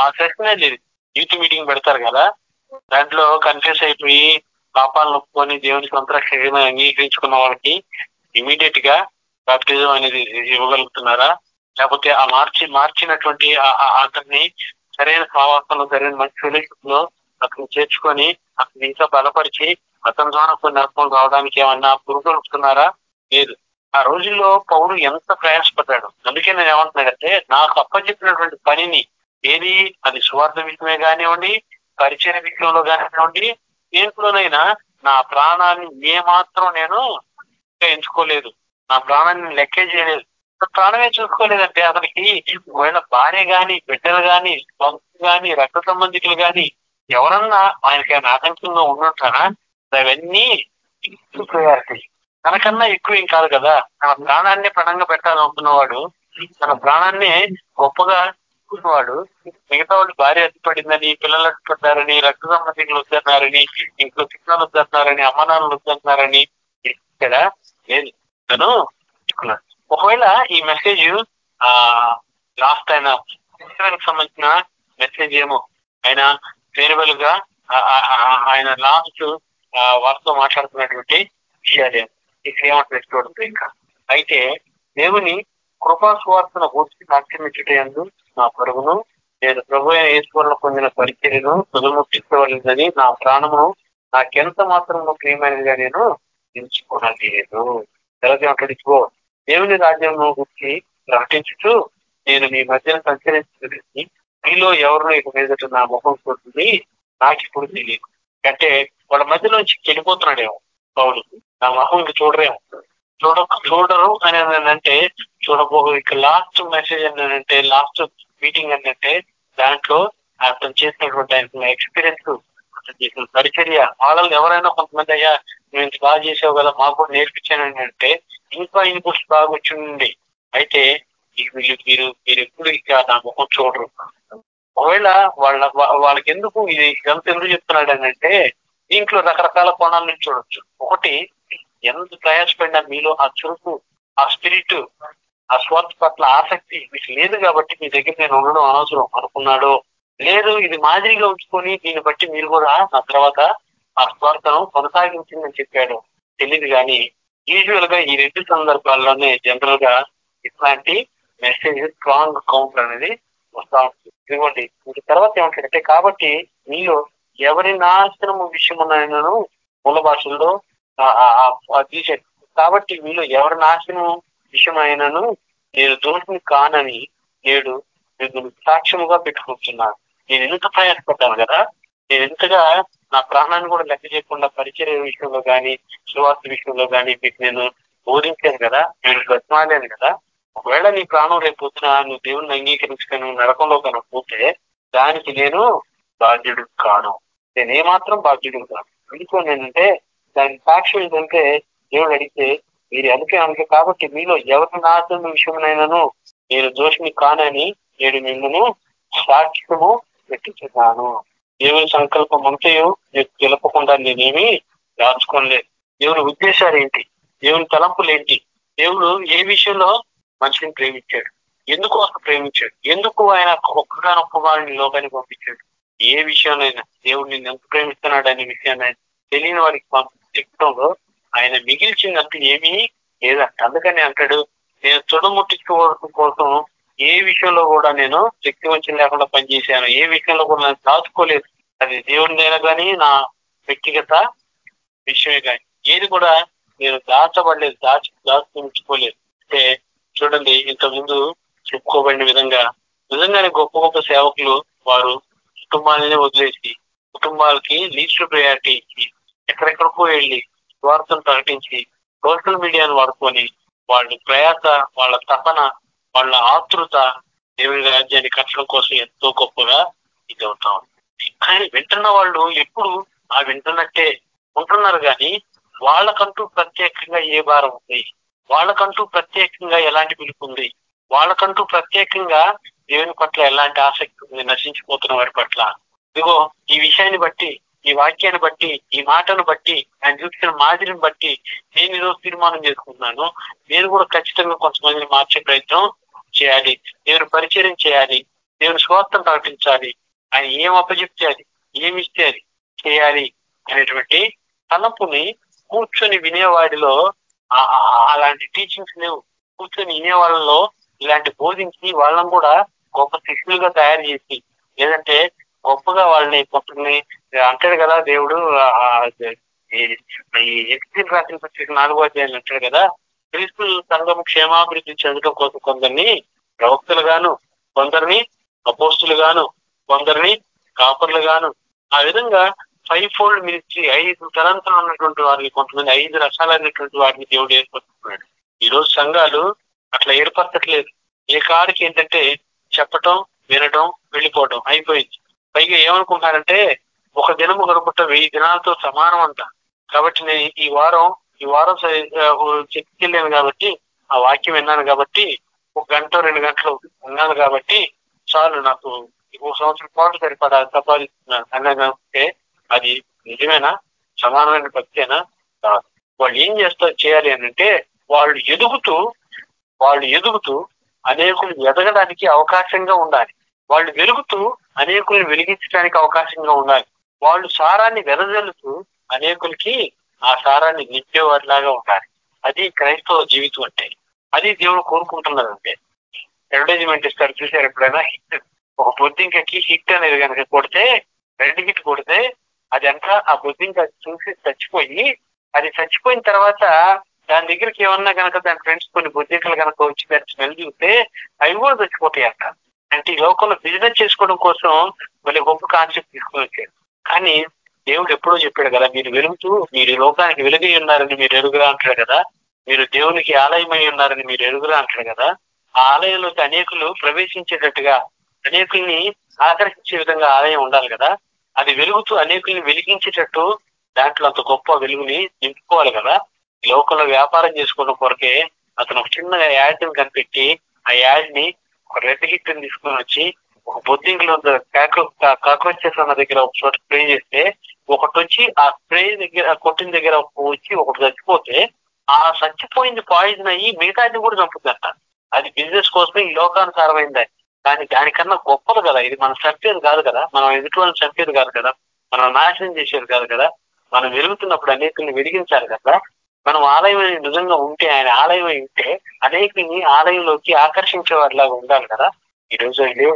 ఆ సెషనే లేదు. యూత్ మీటింగ్ పెడతారు కదా. దాంట్లో కన్ఫ్యూజ్ అయిపోయి పాపాలను ఒప్పుకొని దేవుని సంతరక్షణ అంగీకరించుకున్న వాళ్ళకి ఇమీడియట్గా బాప్తిజం అనేది ఇవ్వగలుగుతున్నారా? లేకపోతే ఆ మార్చి మార్చినటువంటి అతన్ని సరైన సావాసంలో సరైన మంచి ఫెలోషిప్లో అతను చేర్చుకొని అతను ఇంకా బలపరిచి అతని ద్వారా కొన్ని అర్థం రావడానికి ఏమన్నా పురుగొలుపుతున్నారా లేదు. ఆ రోజుల్లో పౌరుడు ఎంత ప్రయాసపడ్డాడు? అందుకే నేను ఏమంటున్నాడంటే నాకు అప్పచెప్పినటువంటి పనిని ఏది? అది సువార్థ విషయమే కానివ్వండి పరిచయ విషయంలో కానివ్వండి దేంట్లోనైనా నా ప్రాణాన్ని ఏమాత్రం నేను ఎంచుకోలేదు. నా ప్రాణాన్ని లెక్కే చేయలేదు. ప్రాణమే చూసుకోలేదంటే అతనికి ఒకవేళ భార్య గాని బిడ్డలు గాని వంశం గాని రక్త సంబంధికులు గాని ఎవరన్నా ఆయనకి ఆయన ఆటంకంగా ఉండుంటారా? అవన్నీ ప్రయారిటీ తనకన్నా ఎక్కువ ఏం కాదు కదా? తన ప్రాణాన్ని ప్రణంగా పెట్టాలనుకున్నవాడు తన ప్రాణాన్ని గొప్పగా చూసుకున్నవాడు మిగతా వాళ్ళు భార్య అడ్డుపడిందని పిల్లలు అడ్డుపడ్డారని రక్త సంబంధికులు వద్దన్నారని ఇంట్లో చిన్నాలు వస్తున్నారని అమ్మనాన్నలు వస్తున్నారని ఇక్కడ లేదు. తను ఒకవేళ ఈ మెసేజ్ ఆ లాస్ట్ ఆయన సంబంధించిన మెసేజ్ ఏమో ఆయన ఫేర్వెల్గా ఆయన లాస్ట్ వారితో మాట్లాడుతున్నటువంటి విషయాలు. ఇక్కడ ఏమంటారు చూడదు ఇంకా. అయితే దేవుని కృపా సువార్తను పూర్తి ఆక్రమించుటందు నా పరుగును నేను ప్రభు ఈశ్వరులు పొందిన పరిచర్యను తుదముట్టించవలసిందని నా ప్రాణమును నాకెంత మాత్రము ప్రియమైనదిగా నేను ఎంచుకోనలేదు తెలదిగో దేవుని రాజ్యం గురించి ప్రకటించుతూ నేను మీ మధ్యన సంచరించి మీలో ఎవరినో ఇక మీదట నా ముఖం చూస్తుంది నాకు ఇప్పుడు తెలియదు. అంటే వాళ్ళ మధ్యలోంచి వెళ్ళిపోతున్నాడేమో పౌలు. నా మొహం చూడరేమో. చూడ చూడరు అని అంటే చూడబో ఇక లాస్ట్ మెసేజ్ ఏంటంటే లాస్ట్ మీటింగ్ ఏంటంటే దాంట్లో అతను చేసినటువంటి ఆయన ఎక్స్పీరియన్స్ అతను చేసిన పరిచర్య వాళ్ళని ఎవరైనా కొంతమంది అయ్యా నువ్వు ఇంత బాగా చేసావు కదా మాకు కూడా నేర్పించానని అంటే ఇంకా ఇన్పుట్స్ బాగా వచ్చిండి అయితే వీళ్ళు మీరు మీరు ఎప్పుడు ఇక నా ముఖం చూడరు. ఒకవేళ వాళ్ళ వాళ్ళకి ఎందుకు ఇది ఇదంతా ఎందుకు చెప్తున్నాడు అని అంటే దీంట్లో రకరకాల కోణాల నుంచి చూడొచ్చు. ఒకటి ఎంత ప్రయాసపడినా మీలో ఆ చురుకు ఆ స్పిరిట్ ఆ స్వార్థ పట్ల ఆసక్తి మీకు లేదు కాబట్టి మీ దగ్గర నేను ఉండడం అనవసరం అనుకున్నాడో లేదు ఇది మాదిరిగా ఉంచుకొని దీన్ని బట్టి మీరు కూడా నా తర్వాత ఆ స్వార్థను కొనసాగించిందని చెప్పాడు. తెలియదు కానీ యూజువల్గా ఈ రెండు సందర్భాల్లోనే జనరల్గా ఇట్లాంటి మెసేజ్ స్ట్రాంగ్ కౌంటర్ అనేది వస్తా ఉంటుంది. ఇదిగోండి ఇంక తర్వాత ఏమంటాడంటే కాబట్టి మీలో ఎవరి నాశనము విషయమునైనాను మూల భాషల్లో ఆ- కాబట్టి మీలో ఎవరి నాశనం విషయమైనను నేను దోషిని కానని నేడు నేను సాక్ష్యముగా పెట్టుకుంటున్నాను నేను ఎంత ప్రయాసపడ్డాను కదా? నేను ఎంతగా నా ప్రాణాన్ని కూడా లెక్క చేయకుండా పరిచయ విషయంలో కానీ సువార్త విషయంలో కానీ మీకు నేను బోధించాను కదా నేను బ్రతిమాలేను కదా. ఒకవేళ నీ ప్రాణం రేపు పొద్దున నువ్వు దేవుణ్ణి అంగీకరించుకొని నరకంలో కనుక పోతే దానికి నేను బాధ్యుడు కాను. నేను ఏమాత్రం బాధ్యుడు కాను. ఎందుకు ఏంటంటే దాని సాక్ష్యం ఏంటంటే దేవుడు అడిగితే మీరు అందుకే అందుకే కాబట్టి మీలో ఎవరి నాశనం విషయమైనాను నేను దోషిని కానని నేను మిమ్మల్ని సాక్ష్యము పెట్టించున్నాను. దేవుని సంకల్పం అంతయు తెలపకుండా నేనేమి దాచుకోలేదు దేవుని ఉద్దేశాలు ఏంటి? దేవుని తలంపులు ఏంటి? దేవుడు ఏ విషయంలో మనిషిని ప్రేమించాడు? ఎందుకు అసలు ప్రేమించాడు? ఎందుకు ఆయన ఒక్కగానొక్క వారిని లోకానికి పంపించాడు? ఏ విషయంలోనైనా దేవుడు నిన్ను ఎంత ప్రేమిస్తున్నాడు అనే విషయాన్ని తెలియని వారికి చెప్పడంలో ఆయన మిగిల్చిందంటూ ఏమీ లేదంట అందుకని అంటాడు నేను చుడముట్టించుకోవడం కోసం ఏ విషయంలో కూడా నేను శక్తి వంచన లేకుండా పనిచేశాను ఏ విషయంలో కూడా నేను దాచుకోలేదు. అది దేవుడినైనా కానీ నా వ్యక్తిగత విషయమే కానీ ఏది కూడా నేను దాచబడలేదు దాచి దాచుకోలేదు అంటే చూడండి ఇంతకుముందు ముందు చెప్పుకోబడిన విధంగా నిజంగానే గొప్ప గొప్ప సేవకులు వారు కుటుంబాలని వదిలేసి కుటుంబాలకి లీస్ట్ ప్రయారిటీ ఇచ్చి ఎక్కడెక్కడికో వెళ్ళి వార్తను ప్రకటించి సోషల్ మీడియాను వాడుకొని వాళ్ళ ప్రయాస వాళ్ళ తపన వాళ్ళ ఆతృత దేవుని రాజ్యాన్ని కట్టడం కోసం ఎంతో గొప్పగా ఇది అవుతా ఉంది. కానీ వింటున్న వాళ్ళు ఎప్పుడు ఆ వింటున్నట్టే ఉంటున్నారు కానీ వాళ్ళకంటూ ప్రత్యేకంగా ఏ భారం ఉంది? వాళ్ళకంటూ ప్రత్యేకంగా ఎలాంటి పిలుపు ఉంది? వాళ్ళకంటూ ప్రత్యేకంగా దేవుని పట్ల ఎలాంటి ఆసక్తి ఉంది? నశించిపోతున్న వారి పట్ల. ఇదిగో ఈ విషయాన్ని బట్టి ఈ వాక్యాన్ని బట్టి ఈ మాటను బట్టి ఆయన చూపించిన మాదిరిని బట్టి నేను ఈరోజు తీర్మానం చేసుకుంటున్నాను. నేను కూడా ఖచ్చితంగా కొంతమందిని మార్చే ప్రయత్నం చేయాలి. దేవుని పరిచయం చేయాలి. దేవుని స్వార్థం ప్రకటించాలి. ఆయన ఏం అప్పచెప్తే అది ఏమి ఇస్తే అది చేయాలి అనేటువంటి తలంపుని కూర్చొని వినేవాడిలో అలాంటి టీచింగ్స్ లేవు. కూర్చొని వినేవాళ్ళలో ఇలాంటి బోధించి వాళ్ళని కూడా గొప్ప శిష్యులుగా తయారు చేసి లేదంటే గొప్పగా వాళ్ళని కొంతని అంటాడు కదా దేవుడు ఈ- ఈ రాత్రి రాసిన పత్రిక నాలుగో అధ్యాయులు అంటాడు కదా క్రీస్తు సంఘం క్షేమాభివృద్ధి చెందడం కోసం కొందరిని ప్రవక్తలుగాను కొందరిని అపోస్తులుగాను కొందరిని కాపర్లుగాను ఆ విధంగా ఫైవ్ ఫోల్డ్ మినిస్ట్రీ ఐదు తరంతరం ఉన్నటువంటి వారిని కొంతమంది ఐదు రకాలైనటువంటి వారిని దేవుడు ఏర్పరుచుకున్నాడు. ఈ రోజు సంఘాలు అట్లా ఏర్పరచట్లేదు. ఏ కాడికి ఏంటంటే చెప్పటం వినటం వెళ్ళిపోవటం అయిపోయింది. పైగా ఏమనుకుంటున్నారంటే ఒక దినము గడుపుట వెయ్యి దినాలతో సమానం అంట. కాబట్టి నేను ఈ వారం ఈ వారం చర్చికి వెళ్ళాను కాబట్టి ఆ వాక్యం విన్నాను కాబట్టి ఒక గంట రెండు గంటలు ఉన్నాను కాబట్టి చాలు నాకు ఒక సంవత్సరం పాటు సరిపడా సంపాదిస్తున్నాను అన్నదంటే అది నిజమేనా? సమానమైన భక్తేనా కాదు. వాళ్ళు ఏం చేస్తారు చేయాలి అని అంటే వాళ్ళు ఎదుగుతూ వాళ్ళు ఎదుగుతూ అనేకులు ఎదగడానికి అవకాశంగా ఉండాలి. వాళ్ళు వెలుగుతూ అనేకుల్ని వెలిగించడానికి అవకాశంగా ఉండాలి. వాళ్ళు సారాన్ని వెదజల్లుతూ అనేకులకి ఆ సారాన్ని నింపేవారిలాగా ఉండాలి. అది క్రైస్తవ జీవితం అంటే. అది దేవుడు కోరుకుంటున్నారు అంటే అడ్వర్టైజ్మెంట్ ఇస్తారు చూసారు ఎప్పుడైనా? హిట్. ఒక బొద్దింకకి హిట్ అనేది కనుక కొడితే రెడ్ హిట్ కొడితే అది ఆ బొద్దింక చూసి చచ్చిపోయి అది చచ్చిపోయిన తర్వాత దాని దగ్గరికి ఏమన్నా కనుక దాని ఫ్రెండ్స్ కొన్ని బొద్దింకలు కనుక వచ్చి దాని స్మెల్ చూస్తే అవి కూడా చచ్చిపోతాయి అంట అంటే ఈ లోకంలో బిజినెస్ చేసుకోవడం కోసం మళ్ళీ గొప్ప కాన్సెప్ట్ తీసుకుని వచ్చాడు కానీ దేవుడు ఎప్పుడో చెప్పాడు కదా మీరు వెలుగుతూ మీరు ఈ లోకానికి వెలుగై ఉన్నారని మీరు ఎరుగురా అంటాడు కదా మీరు దేవునికి ఆలయమై ఉన్నారని మీరు ఎరుగురా అంటాడు కదా ఆ ఆలయంలోకి అనేకులు ప్రవేశించేటట్టుగా అనేకుల్ని ఆకర్షించే విధంగా ఆలయం ఉండాలి కదా అది వెలుగుతూ అనేకుల్ని వెలిగించేటట్టు దాంట్లో అంత గొప్ప వెలుగుని నింపుకోవాలి కదా. ఈ లోకంలో వ్యాపారం చేసుకోవడం కొరకే అతను ఒక చిన్న యాడ్ని కనిపెట్టి ఆ యాడ్ని ఒక రెడ్ హిట్ తీసుకొని వచ్చి ఒక బొద్దింగ్లో కాక్రోచెస్ అన్న దగ్గర ఒక చోట స్ప్రే చేస్తే ఒకటి వచ్చి ఆ స్ప్రే దగ్గర కొట్టిన దగ్గర వచ్చి ఒకటి చచ్చిపోతే ఆ చచ్చిపోయింది పాయిజన్ అయ్యి మిగతాది కూడా చంపుతుందంట. అది బిజినెస్ కోసమే ఈ లోకానుసారమైంది కానీ దానికన్నా గొప్పది కదా. ఇది మనం చంపేది కాదు కదా. మనం ఎదుటి వాళ్ళని చంపేది కాదు కదా. మనం నాశనం చేసేది కాదు కదా. మనం వెలుగుతున్నప్పుడు అనేకుల్ని వెలిగించాలి కదా. మనం ఆలయం అనేది నిజంగా ఉంటే ఆయన ఆలయం ఉంటే అనేకని ఆలయంలోకి ఆకర్షించే వారిలాగా ఉండాలి కదా? ఈ రోజు వెళ్ళి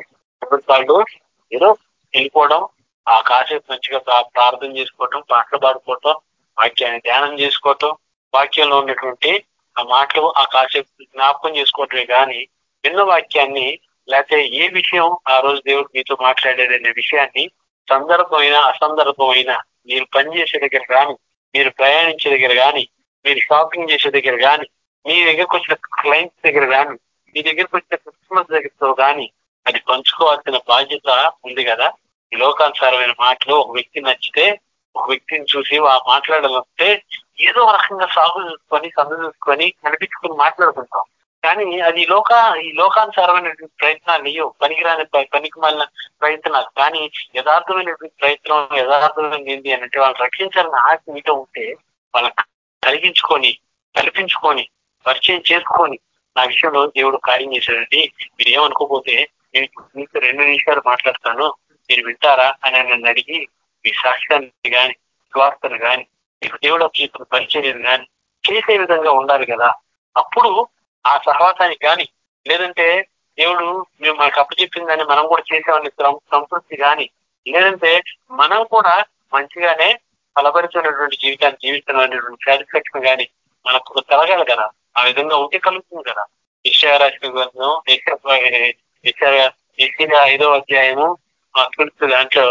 ఏదో వెళ్ళిపోవడం ఆ కాసేపు మంచిగా ప్రార్థన చేసుకోవటం పాటలు పాడుకోవటం వాక్యాన్ని ధ్యానం చేసుకోవటం వాక్యంలో ఉన్నటువంటి ఆ మాటలు ఆ కాసేపు జ్ఞాపకం చేసుకోవటమే కానీ విన్న వాక్యాన్ని లేకపోతే ఏ విషయం ఆ రోజు దేవుడు మీతో మాట్లాడాడనే విషయాన్ని సందర్భమైన అసందర్భమైన మీరు పనిచేసే దగ్గర కానీ మీరు ప్రయాణించే దగ్గర కానీ మీరు షాపింగ్ చేసే దగ్గర కానీ మీ దగ్గరకు వచ్చిన క్లయింట్స్ దగ్గర కానీ మీ దగ్గరకు వచ్చిన కస్టమర్స్ దగ్గరతో కానీ అది పంచుకోవాల్సిన బాధ్యత ఉంది కదా? ఈ లోకానుసారమైన మాటలు ఒక వ్యక్తి నచ్చితే ఒక వ్యక్తిని చూసి ఆ మాట్లాడాలంటే ఏదో రకంగా సాగు చూసుకొని సందు చూసుకొని కనిపించుకొని మాట్లాడుకుంటాం. కానీ అది లోక ఈ లోకానుసారమైనటువంటి ప్రయత్నాలు లేవు పనికిరాని పనికి మాలిన ప్రయత్నాలు. కానీ యథార్థమైన ప్రయత్నం యథార్థమైనది ఏంటి అంటే వాళ్ళు రక్షించాలని ఆశ మీతో ఉంటే వాళ్ళ కలిగించుకొని కల్పించుకొని పరిచయం చేసుకొని నా విషయంలో దేవుడు కార్యం చేశాడండి. మీరు ఏమనుకోపోతే నేను మీతో రెండు నిమిషాలు మాట్లాడతాను. మీరు వింటారా అని నన్ను అడిగి మీ సాక్ష్యాన్ని కానీ స్వార్థను కానీ మీకు దేవుడు అప్పుడు పరిచయం కానీ చేసే విధంగా ఉండాలి కదా. అప్పుడు ఆ సహవాసానికి కానీ లేదంటే దేవుడు మేము మనకు అప్పచెప్పిందని మనం కూడా చేసేవాడిని సంతృప్తి కానీ లేదంటే మనం కూడా మంచిగానే ఫలభరితమైనటువంటి జీవితాన్ని జీవిస్తున్నటువంటి సాటిస్ఫాక్షన్ కానీ మనకు కలగాలి కదా ఆ విధంగా ఉంటే కలుగుతుంది కదా. ఇషయా రాసిన గ్రంథం ఇషయ ఐదో అధ్యాయము మా తెలుసు దాంట్లో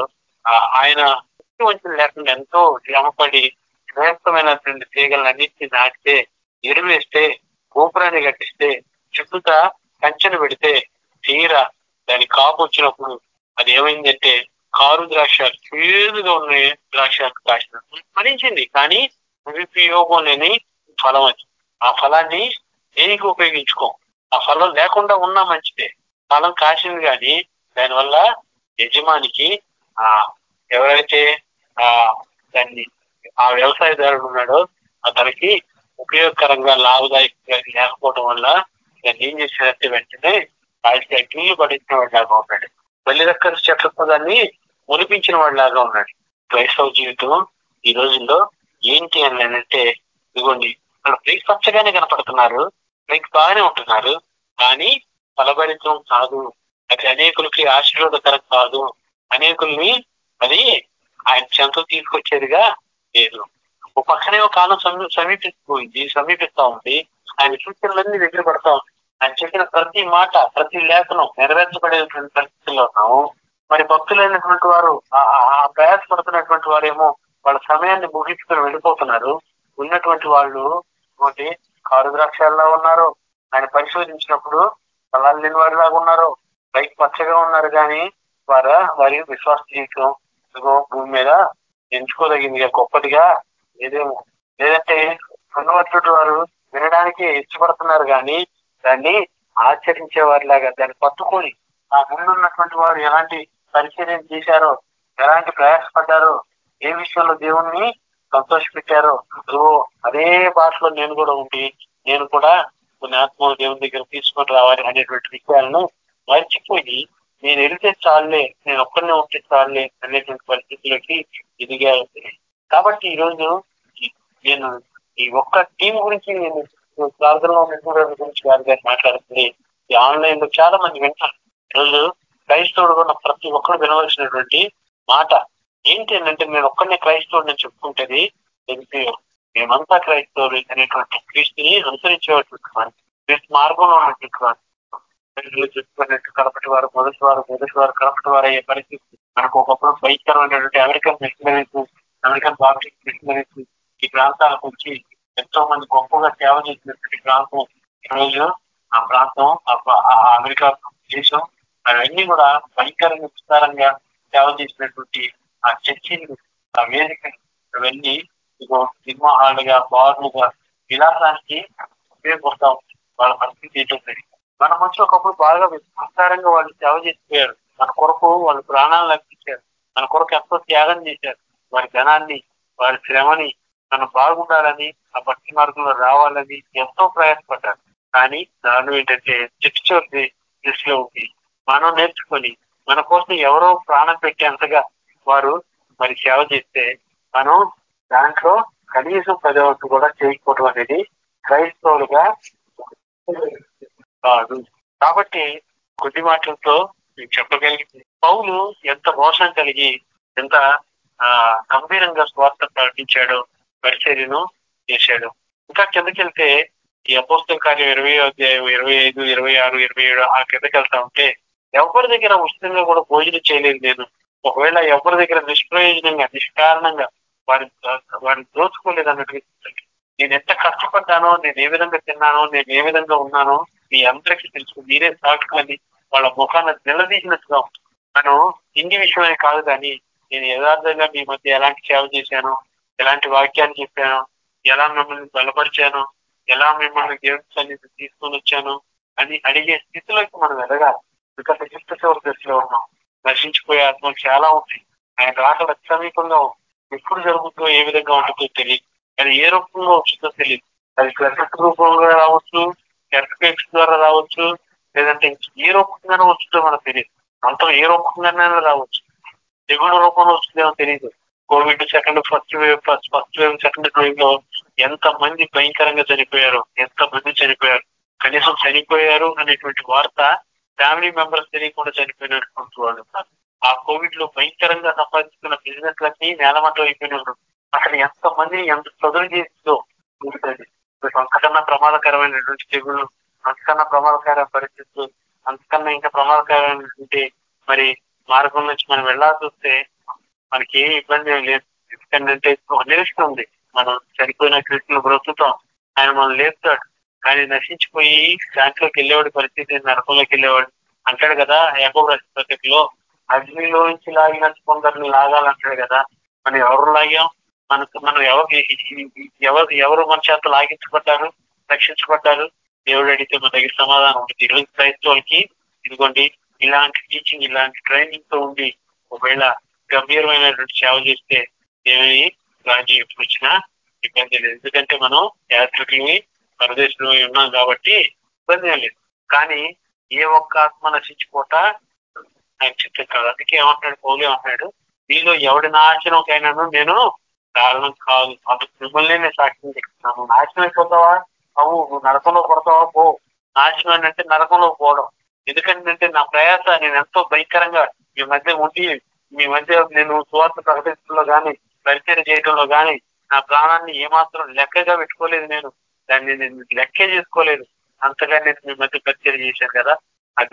ఆ ఆయన శక్తి వంచన లేకుండా ఎంతో శ్రమపడి శ్రేష్టమైనటువంటి తీగలన్నింటినీ నాటితే ఎరువేస్తే గోపురాన్ని కట్టిస్తే చుట్టూతా కంచెను పెడితే తీర దాని కాపు వచ్చినప్పుడు అది ఏమైందంటే కారు ద్రాక్ష చేదుగా ఉన్న ద్రాక్ష కాసిన ఫలించింది కానీ నిరుపయోగం లేని ఫలం అది. ఆ ఫలాన్ని దేనికి ఉపయోగించుకో? ఆ ఫలం లేకుండా ఉన్నా మంచిదే. ఫలం కాసింది కానీ దానివల్ల యజమానికి ఆ ఎవరైతే ఆ దాన్ని ఆ వ్యవసాయదారుడు ఉన్నాడో అతనికి ఉపయోగకరంగా లాభదాయకంగా లేకపోవడం వల్ల దాన్ని ఏం చేసినట్టు వెంటనే వాటికి అగ్నిలు పడించిన వాడిలాగా ఉన్నాడు. బలిరక్కల చెట్లతో దాన్ని మునిపించిన వాడిలాగా ఉన్నాడు. క్రైస్తవ జీవితం ఈ రోజుల్లో ఏంటి అని అంటే ఇదిగోండి వాళ్ళు పైకి పచ్చగానే కనపడుతున్నారు పైకి బాగానే ఉంటున్నారు కానీ ఫలభరితం కాదు. అది అనేకులకి ఆశీర్వాదకరం కాదు. అనేకుల్ని అది ఆయన చెంత తీసుకొచ్చేదిగా లేదు. ఒక పక్కనే ఒక కాలం సమీ సమీపిస్తుంది సమీపిస్తా ఉంది. ఆయన సూచనలన్నీ దగ్గర పడతా ఉంది. ఆయన చెప్పిన ప్రతి మాట ప్రతి లేఖనం నెరవేర్చబడేటువంటి పరిస్థితుల్లో ఉన్నాము. మరి భక్తులైనటువంటి వారు ఆ- ఆ- ప్రయాసపడుతున్నటువంటి వారేమో వాళ్ళ సమయాన్ని ముగించుకొని వెళ్ళిపోతున్నారు. ఉన్నటువంటి వాళ్ళు ఒకటి కారు ద్రాక్షల్లా ఉన్నారు ఆయన పరిశోధించినప్పుడు ఫలాలు లేని వారిలాగా ఉన్నారు పైకి పచ్చగా ఉన్నారు కానీ వారు వారి విశ్వాస జీవితం ఇదిగో భూమి మీద ఎంచుకోదగిందిగా గొప్పదిగా ఏదేమో. లేదంటే ఉన్నటువంటి వారు వినడానికి ఇష్టపడుతున్నారు కానీ దాన్ని ఆచరించే వారిలాగా దాన్ని పట్టుకొని ఆ ముందున్నటువంటి వారు ఎలాంటి పరిచర్యం చేశారో. ఎలాంటి ప్రయాసపడ్డారో? ఏ విషయంలో దేవుణ్ణి సంతోషపెట్టారో? ఇదిగో అదే భాషలో నేను కూడా ఉండి నేను కూడా కొన్ని ఆత్మలు దేవుని దగ్గర తీసుకొని రావాలి అనేటువంటి విషయాలను మర్చిపోయి నేను వెళితే చాలులే నేను ఒక్కరినే ఉంటే చాలులే అనేటువంటి పరిస్థితులకి ఎదిగా కాబట్టి ఈ రోజు నేను ఈ ఒక్క టీం గురించి నేను ప్రార్థనలో ఉన్నటువంటి గురించి గారి గారు మాట్లాడుతుంది ఈ ఆన్లైన్లో చాలా మంది వింటారు. ఈరోజు క్రైస్తవుడు ఉన్న ప్రతి ఒక్కరు వినవలసినటువంటి మాట ఏంటి అంటే నేను ఒక్కనే క్రైస్తవుడు అని చెప్పుకుంటేది మేమంతా క్రైస్తవులు అనేటువంటి క్రీస్తుని అనుసరించేటువంటి వారు క్రీస్తు మార్గంలో ఉన్నటువంటి వారు. చెప్పుకున్నట్టు కడపటి వారు మొదటి వారు మొదటి వారు కడపటి వారు అయ్యే పరిస్థితి. మనకు ఒకప్పుడు భయంకరమైనటువంటి American missionaries American Baptist missionaries ఈ ప్రాంతాలకు వచ్చి ఎంతో మంది గొప్పగా సేవ చేసినటువంటి ప్రాంతం ఈ రోజు ఆ ప్రాంతం ఆ అమెరికా దేశం అవన్నీ కూడా భయంకరంగా విస్తారంగా సేవ చేసినటువంటి ఆ చర్చిలు ఆ వేదిక అవన్నీ ఇగో సినిమా హాల్గా బార్లుగా విలాసానికి ఉపయోగపడతాం. వాళ్ళ పరిస్థితి ఏంటంటే మన మనుషులు ఒకప్పుడు బాగా విస్తారంగా వాళ్ళు సేవ చేసిపోయారు. మన కొరకు వాళ్ళు ప్రాణాలను అర్పించారు మన కొరకు ఎంతో త్యాగం చేశారు. వారి ధనాన్ని వారి శ్రమని మనం బాగుండాలని ఆ భక్తి మార్గంలో రావాలని ఎంతో ప్రయాసపడ్డారు. కానీ దాని ఏంటంటే చిట్టు చోటి దృష్టిలో ఉంది మనం నేర్చుకొని మన కోసం ఎవరో ప్రాణం పెట్టేంతగా వారు మరి సేవ చేస్తే మనం దాంట్లో కనీసం పదవంతు కూడా చేయకపోవడం అనేది క్రైస్తవులుగా కాదు. కాబట్టి కొద్ది మాటలతో మీకు చెప్పగలిగింది. పౌలు ఎంత మోసం కలిగి ఎంత గంభీరంగా స్వార్థ ప్రకటించాడు పరిచర్యను చేశాడు. ఇంకా కిందకెళ్తే ఈ అపోస్తల కార్యం ఇరవై అధ్యాయం ఇరవై ఐదు ఇరవై ఆరు ఇరవై ఏడు ఆ కిందకి వెళ్తా ఉంటే ఎవరి దగ్గర ఉచితంగా కూడా భోజనం చేయలేదు నేను. ఒకవేళ ఎవరి దగ్గర నిష్ప్రయోజనంగా నిష్కారణంగా వారి వారిని దోచుకోలేదు అన్నట్టుగా నేను ఎంత కష్టపడ్డానో నేను ఏ విధంగా తిన్నానో నేను ఏ విధంగా ఉన్నానో మీ అందరికీ తెలుసు. మీరే సాక్షులని వాళ్ళ ముఖాన్ని నిలదీసినట్టుగా మనం ఇంటి విషయమే కాదు కానీ నేను యథార్థంగా మీ మధ్య ఎలాంటి సేవ చేశాను ఎలాంటి వాక్యాన్ని చెప్పాను ఎలా మిమ్మల్ని బలపరిచాను ఎలా మిమ్మల్ని దేవుడి సన్నిధి తీసుకొని వచ్చాను అని అడిగే స్థితిలోకి మనం ఎదగాలి ఎందుకంటే చిత్త చివరి దశలో ఉన్నాం నశించిపోయే ఆత్మలు చాలా ఉన్నాయి ఆయన రాకడ సమీపంగా ఎప్పుడు జరుగుతుందో ఏ విధంగా ఉంటుందో తెలియదు. అది ఏ రూపంలో వచ్చిందో తెలియదు. అది క్లసెట్ రూపంలో రావచ్చు ఎర్త్క్వేక్స్ ద్వారా రావచ్చు లేదంటే ఏ రూపంగానే వచ్చిందో మనకు తెలియదు. అంత ఏ రూపంగానే రావచ్చు. తెగుళ్ళ రూపంలో వచ్చిందేమో తెలియదు. COVID second first wave first first wave second వేవ్లో ఎంత మంది భయంకరంగా చనిపోయారు ఎంత మంది చనిపోయారు కనీసం చనిపోయారు అనేటువంటి వార్త ఫ్యామిలీ మెంబర్స్ తెలియకుండా చనిపోయినటువంటి వాళ్ళు. ఆ కోవిడ్లో భయంకరంగా సంపాదించుకున్న బిజినెస్ లన్నీ నేలమట్టం అయిపోయినారు అసలు ఎంత మంది ఎంత చదువు చేసిందో అంతకన్నా ప్రమాదకరమైనటువంటి తెగుళ్ళు అంతకన్నా ప్రమాదకర పరిస్థితులు అంతకన్నా ఇంకా ప్రమాదకరమైనటువంటి మరి మార్గం నుంచి మనం వెళ్ళాల్సి వస్తే మనకి ఏ ఇబ్బంది లేదు. ఎందుకంటే ఒక నిరీక్షణ ఉంది. మనం చనిపోయిన క్రిస్తులు బ్రతుకుతాం. ఆయన మనం లేపుతాడు. కానీ నశించిపోయి దాంట్లోకి వెళ్ళేవాడి పరిస్థితి నరకంలోకి వెళ్ళేవాడు. అంటాడు కదా యాకో ప్రతిలో అగ్నిలో నుంచి లాగినట్టు కొందరిని లాగాలంటాడు కదా. మనం ఎవరు లాగాం? మనకు మనం ఎవరు ఎవరు ఎవరు మన చేత లాగించబడ్డారు? రక్షించబడ్డారు? దేవుడు అడిగితే మన దగ్గర సమాధానం ఉంటుంది. ఈరోజు క్రైస్తవులకి ఇదిగోండి ఇలాంటి టీచింగ్ ఇలాంటి ట్రైనింగ్తో ఉండి ఒకవేళ గంభీరమైనటువంటి సేవ చేస్తే దేవుని రాజు ఎప్పుడు వచ్చినా ఇబ్బంది లేదు. ఎందుకంటే మనం యాత్రికులని పరదేశంలో ఉన్నాం కాబట్టి ఇబ్బంది లేదు. కానీ ఏ ఒక్క ఆత్మ నశించుకోట ఆయన చిత్తం కాదు. అందుకే ఏమంటున్నాడు? పౌలు ఏమంటున్నాడు? మీలో ఎవడి నాశనంకైనాను నేను కారణం కాదు. అందుకు మిమ్మల్ని నేను సాక్ష్యం చెప్తున్నాను. నాశనం అయిపోతావా? అవు నువ్వు నరకంలో పడతావా? పో. నాశనం అంటే నరకంలో పోవడం. ఎందుకంటే నా ప్రయాస నేను ఎంతో భయంకరంగా మీ మధ్య ఉండి మీ మధ్య నేను సువార్త ప్రకటించడంలో కానీ పరిచయం చేయడంలో కానీ నా ప్రాణాన్ని ఏమాత్రం లెక్కగా పెట్టుకోలేదు నేను. దాన్ని నేను లెక్కే చేసుకోలేదు. అంతగా నేను మీ మధ్య పరిచయం చేశాను కదా.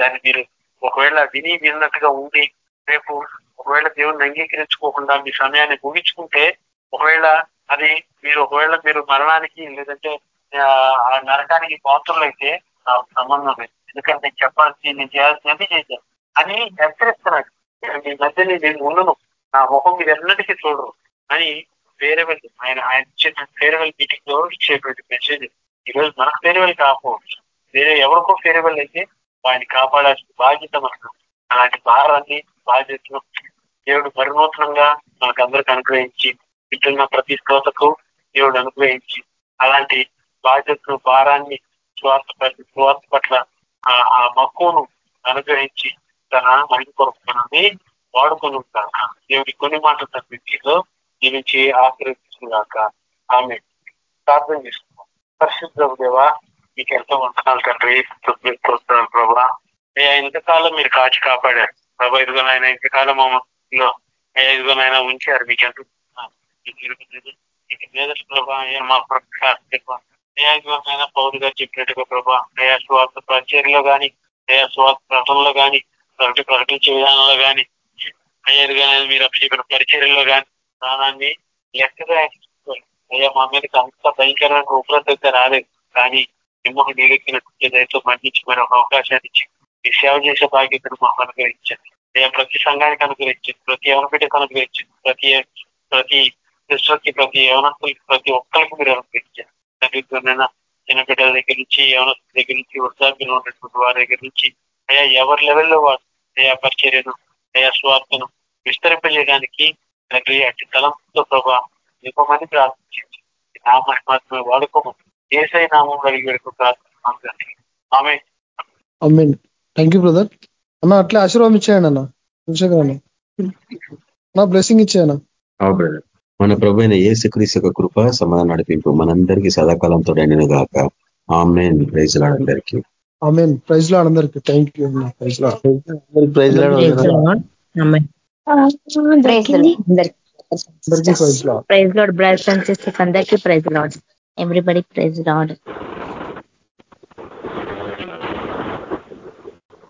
దాన్ని మీరు ఒకవేళ విని విన్నట్టుగా ఉండి రేపు ఒకవేళ దేవుడిని అంగీకరించుకోకుండా మీ సమయాన్ని ముగించుకుంటే ఒకవేళ అది మీరు ఒకవేళ మీరు మరణానికి లేదంటే ఆ నరకానికి పాత్రలైతే నాకు సంబంధం లేదు. ఎందుకంటే చెప్పాల్సి నేను చేయాల్సినది చేశాను. అని హెచ్చరిస్తున్నాడు. మీ మధ్య నేను ఉండను. నా ముఖం మీరు ఎన్నటికీ చూడరు. అని ఫేర్వెల్ ఆయన ఆయన ఇచ్చిన ఫేర్వెల్ మీటింగ్లో ఇచ్చేటువంటి మెసేజ్ ఈరోజు మనకు ఫేర్వెల్ కాకపోవచ్చు. వేరే ఎవరికో ఫేర్వెల్ అయితే వాడిని కాపాడాల్సిన బాధ్యత మనకు. అలాంటి భారాన్ని బాధ్యతను దేవుడు పరినూతనంగా మనకు అందరికి అనుగ్రహించి వింటున్న ప్రతి శ్రోతకు దేవుడు అనుగ్రహించి అలాంటి బాధ్యతను భారాన్ని స్వార్థ స్వార్థ పట్ల ఆ మక్కువను అనుగ్రహించి తన మహిళ కొరకు మనల్ని వాడుకొని ఉంటాక దేవుడి కొన్ని మాటలు తప్పించిలో జీవించి ఆశ్రయించుకున్నాక ఆమె ప్రార్థన చేసుకున్నాం పరిశుద్ధ దేవా మీకు ఎంతో వందనాలు తండ్రి. ప్రభా. అయ్యా ఇంతకాలం మీరు కాచి కాపాడారు. ప్రభా ఇదిగోనైనా ఇంతకాలం లో అయ్యా ఇదిగోనైనా ఉంచారు. మీకు ఎంత ప్రభా అయ్యా మా ప్రభా అయ్యా ఇదిగోనైనా పౌరు గారు చెప్పినట్టుగా ప్రభా అయ్యా స్వార్థ పరిచర్లో కానీ అయ్యా స్వార్థ ప్రకటనలో కానీ ప్రకటి ప్రకటించే విధానంలో కానీ అయ్యా ఇదిగోనైనా మీరు అప్పుడు చెప్పిన పరిచర్యలో కానీ ప్రాణాన్ని లెక్కగా అయ్యా మా మీదకి అంత భయంకరమైన ఉపలబ్ధి అయితే రాలేదు. కానీ మిమ్మల్ని నీరెక్కినట్టు దయతో మరణించి మరి ఒక అవకాశాన్ని ఇచ్చి మీ సేవ చేసే బాధ్యతను మాకు అనుగ్రహించండి. అయ్యా ప్రతి సంఘానికి అనుగ్రహించింది ప్రతి యవనపేటకు అనుగ్రహించింది ప్రతి ప్రతి సిస్టర్కి ప్రతి యవనస్తులకి ప్రతి ఒక్కరికి మీరు అనుగ్రహించారు తండ్రి చిన్న బిడ్డల దగ్గర నుంచి యవనస్తుల దగ్గర నుంచి వృద్ధాప్యంలో ఉన్నటువంటి వారి దగ్గర నుంచి అయ్యా ఎవరి లెవెల్లో వారు అయ్యా పరిచర్యను అయ్యా స్వార్థను విస్తరింపజేయడానికి తండ్రి అట్టి తలంతో ప్రభా ఎక్కువ మంది ప్రార్థించింది నామ మాత్రమే వాడుకోమని ఏసై నామం అడిగి పెడుతూ ప్రార్థిస్తున్నాం ఆమె థ్యాంక్ యూ బ్రదర్ అన్న అట్లా ఆశీర్వాదం ఇచ్చేయండి అన్న. అన్న నా బ్లెస్సింగ్ ఇచ్చేయన్న బ్రదర్ మన ప్రభు అయిన ఏసుక్రీస్తు యొక్క కృప సమాధానం నడిపింపు మనందరికీ సదాకాలంతో అయిన గాక. ఆమెన్. ప్రైజ్ అందరికీ. ఆమెన్. ప్రైజ్లో అందరికి. థ్యాంక్ యూ ప్రైజ్లో ప్రైజ్ అందరికీ praise praise Lord. Brothers and sisters అందరికీ praise Lord. Everybody praise Lord.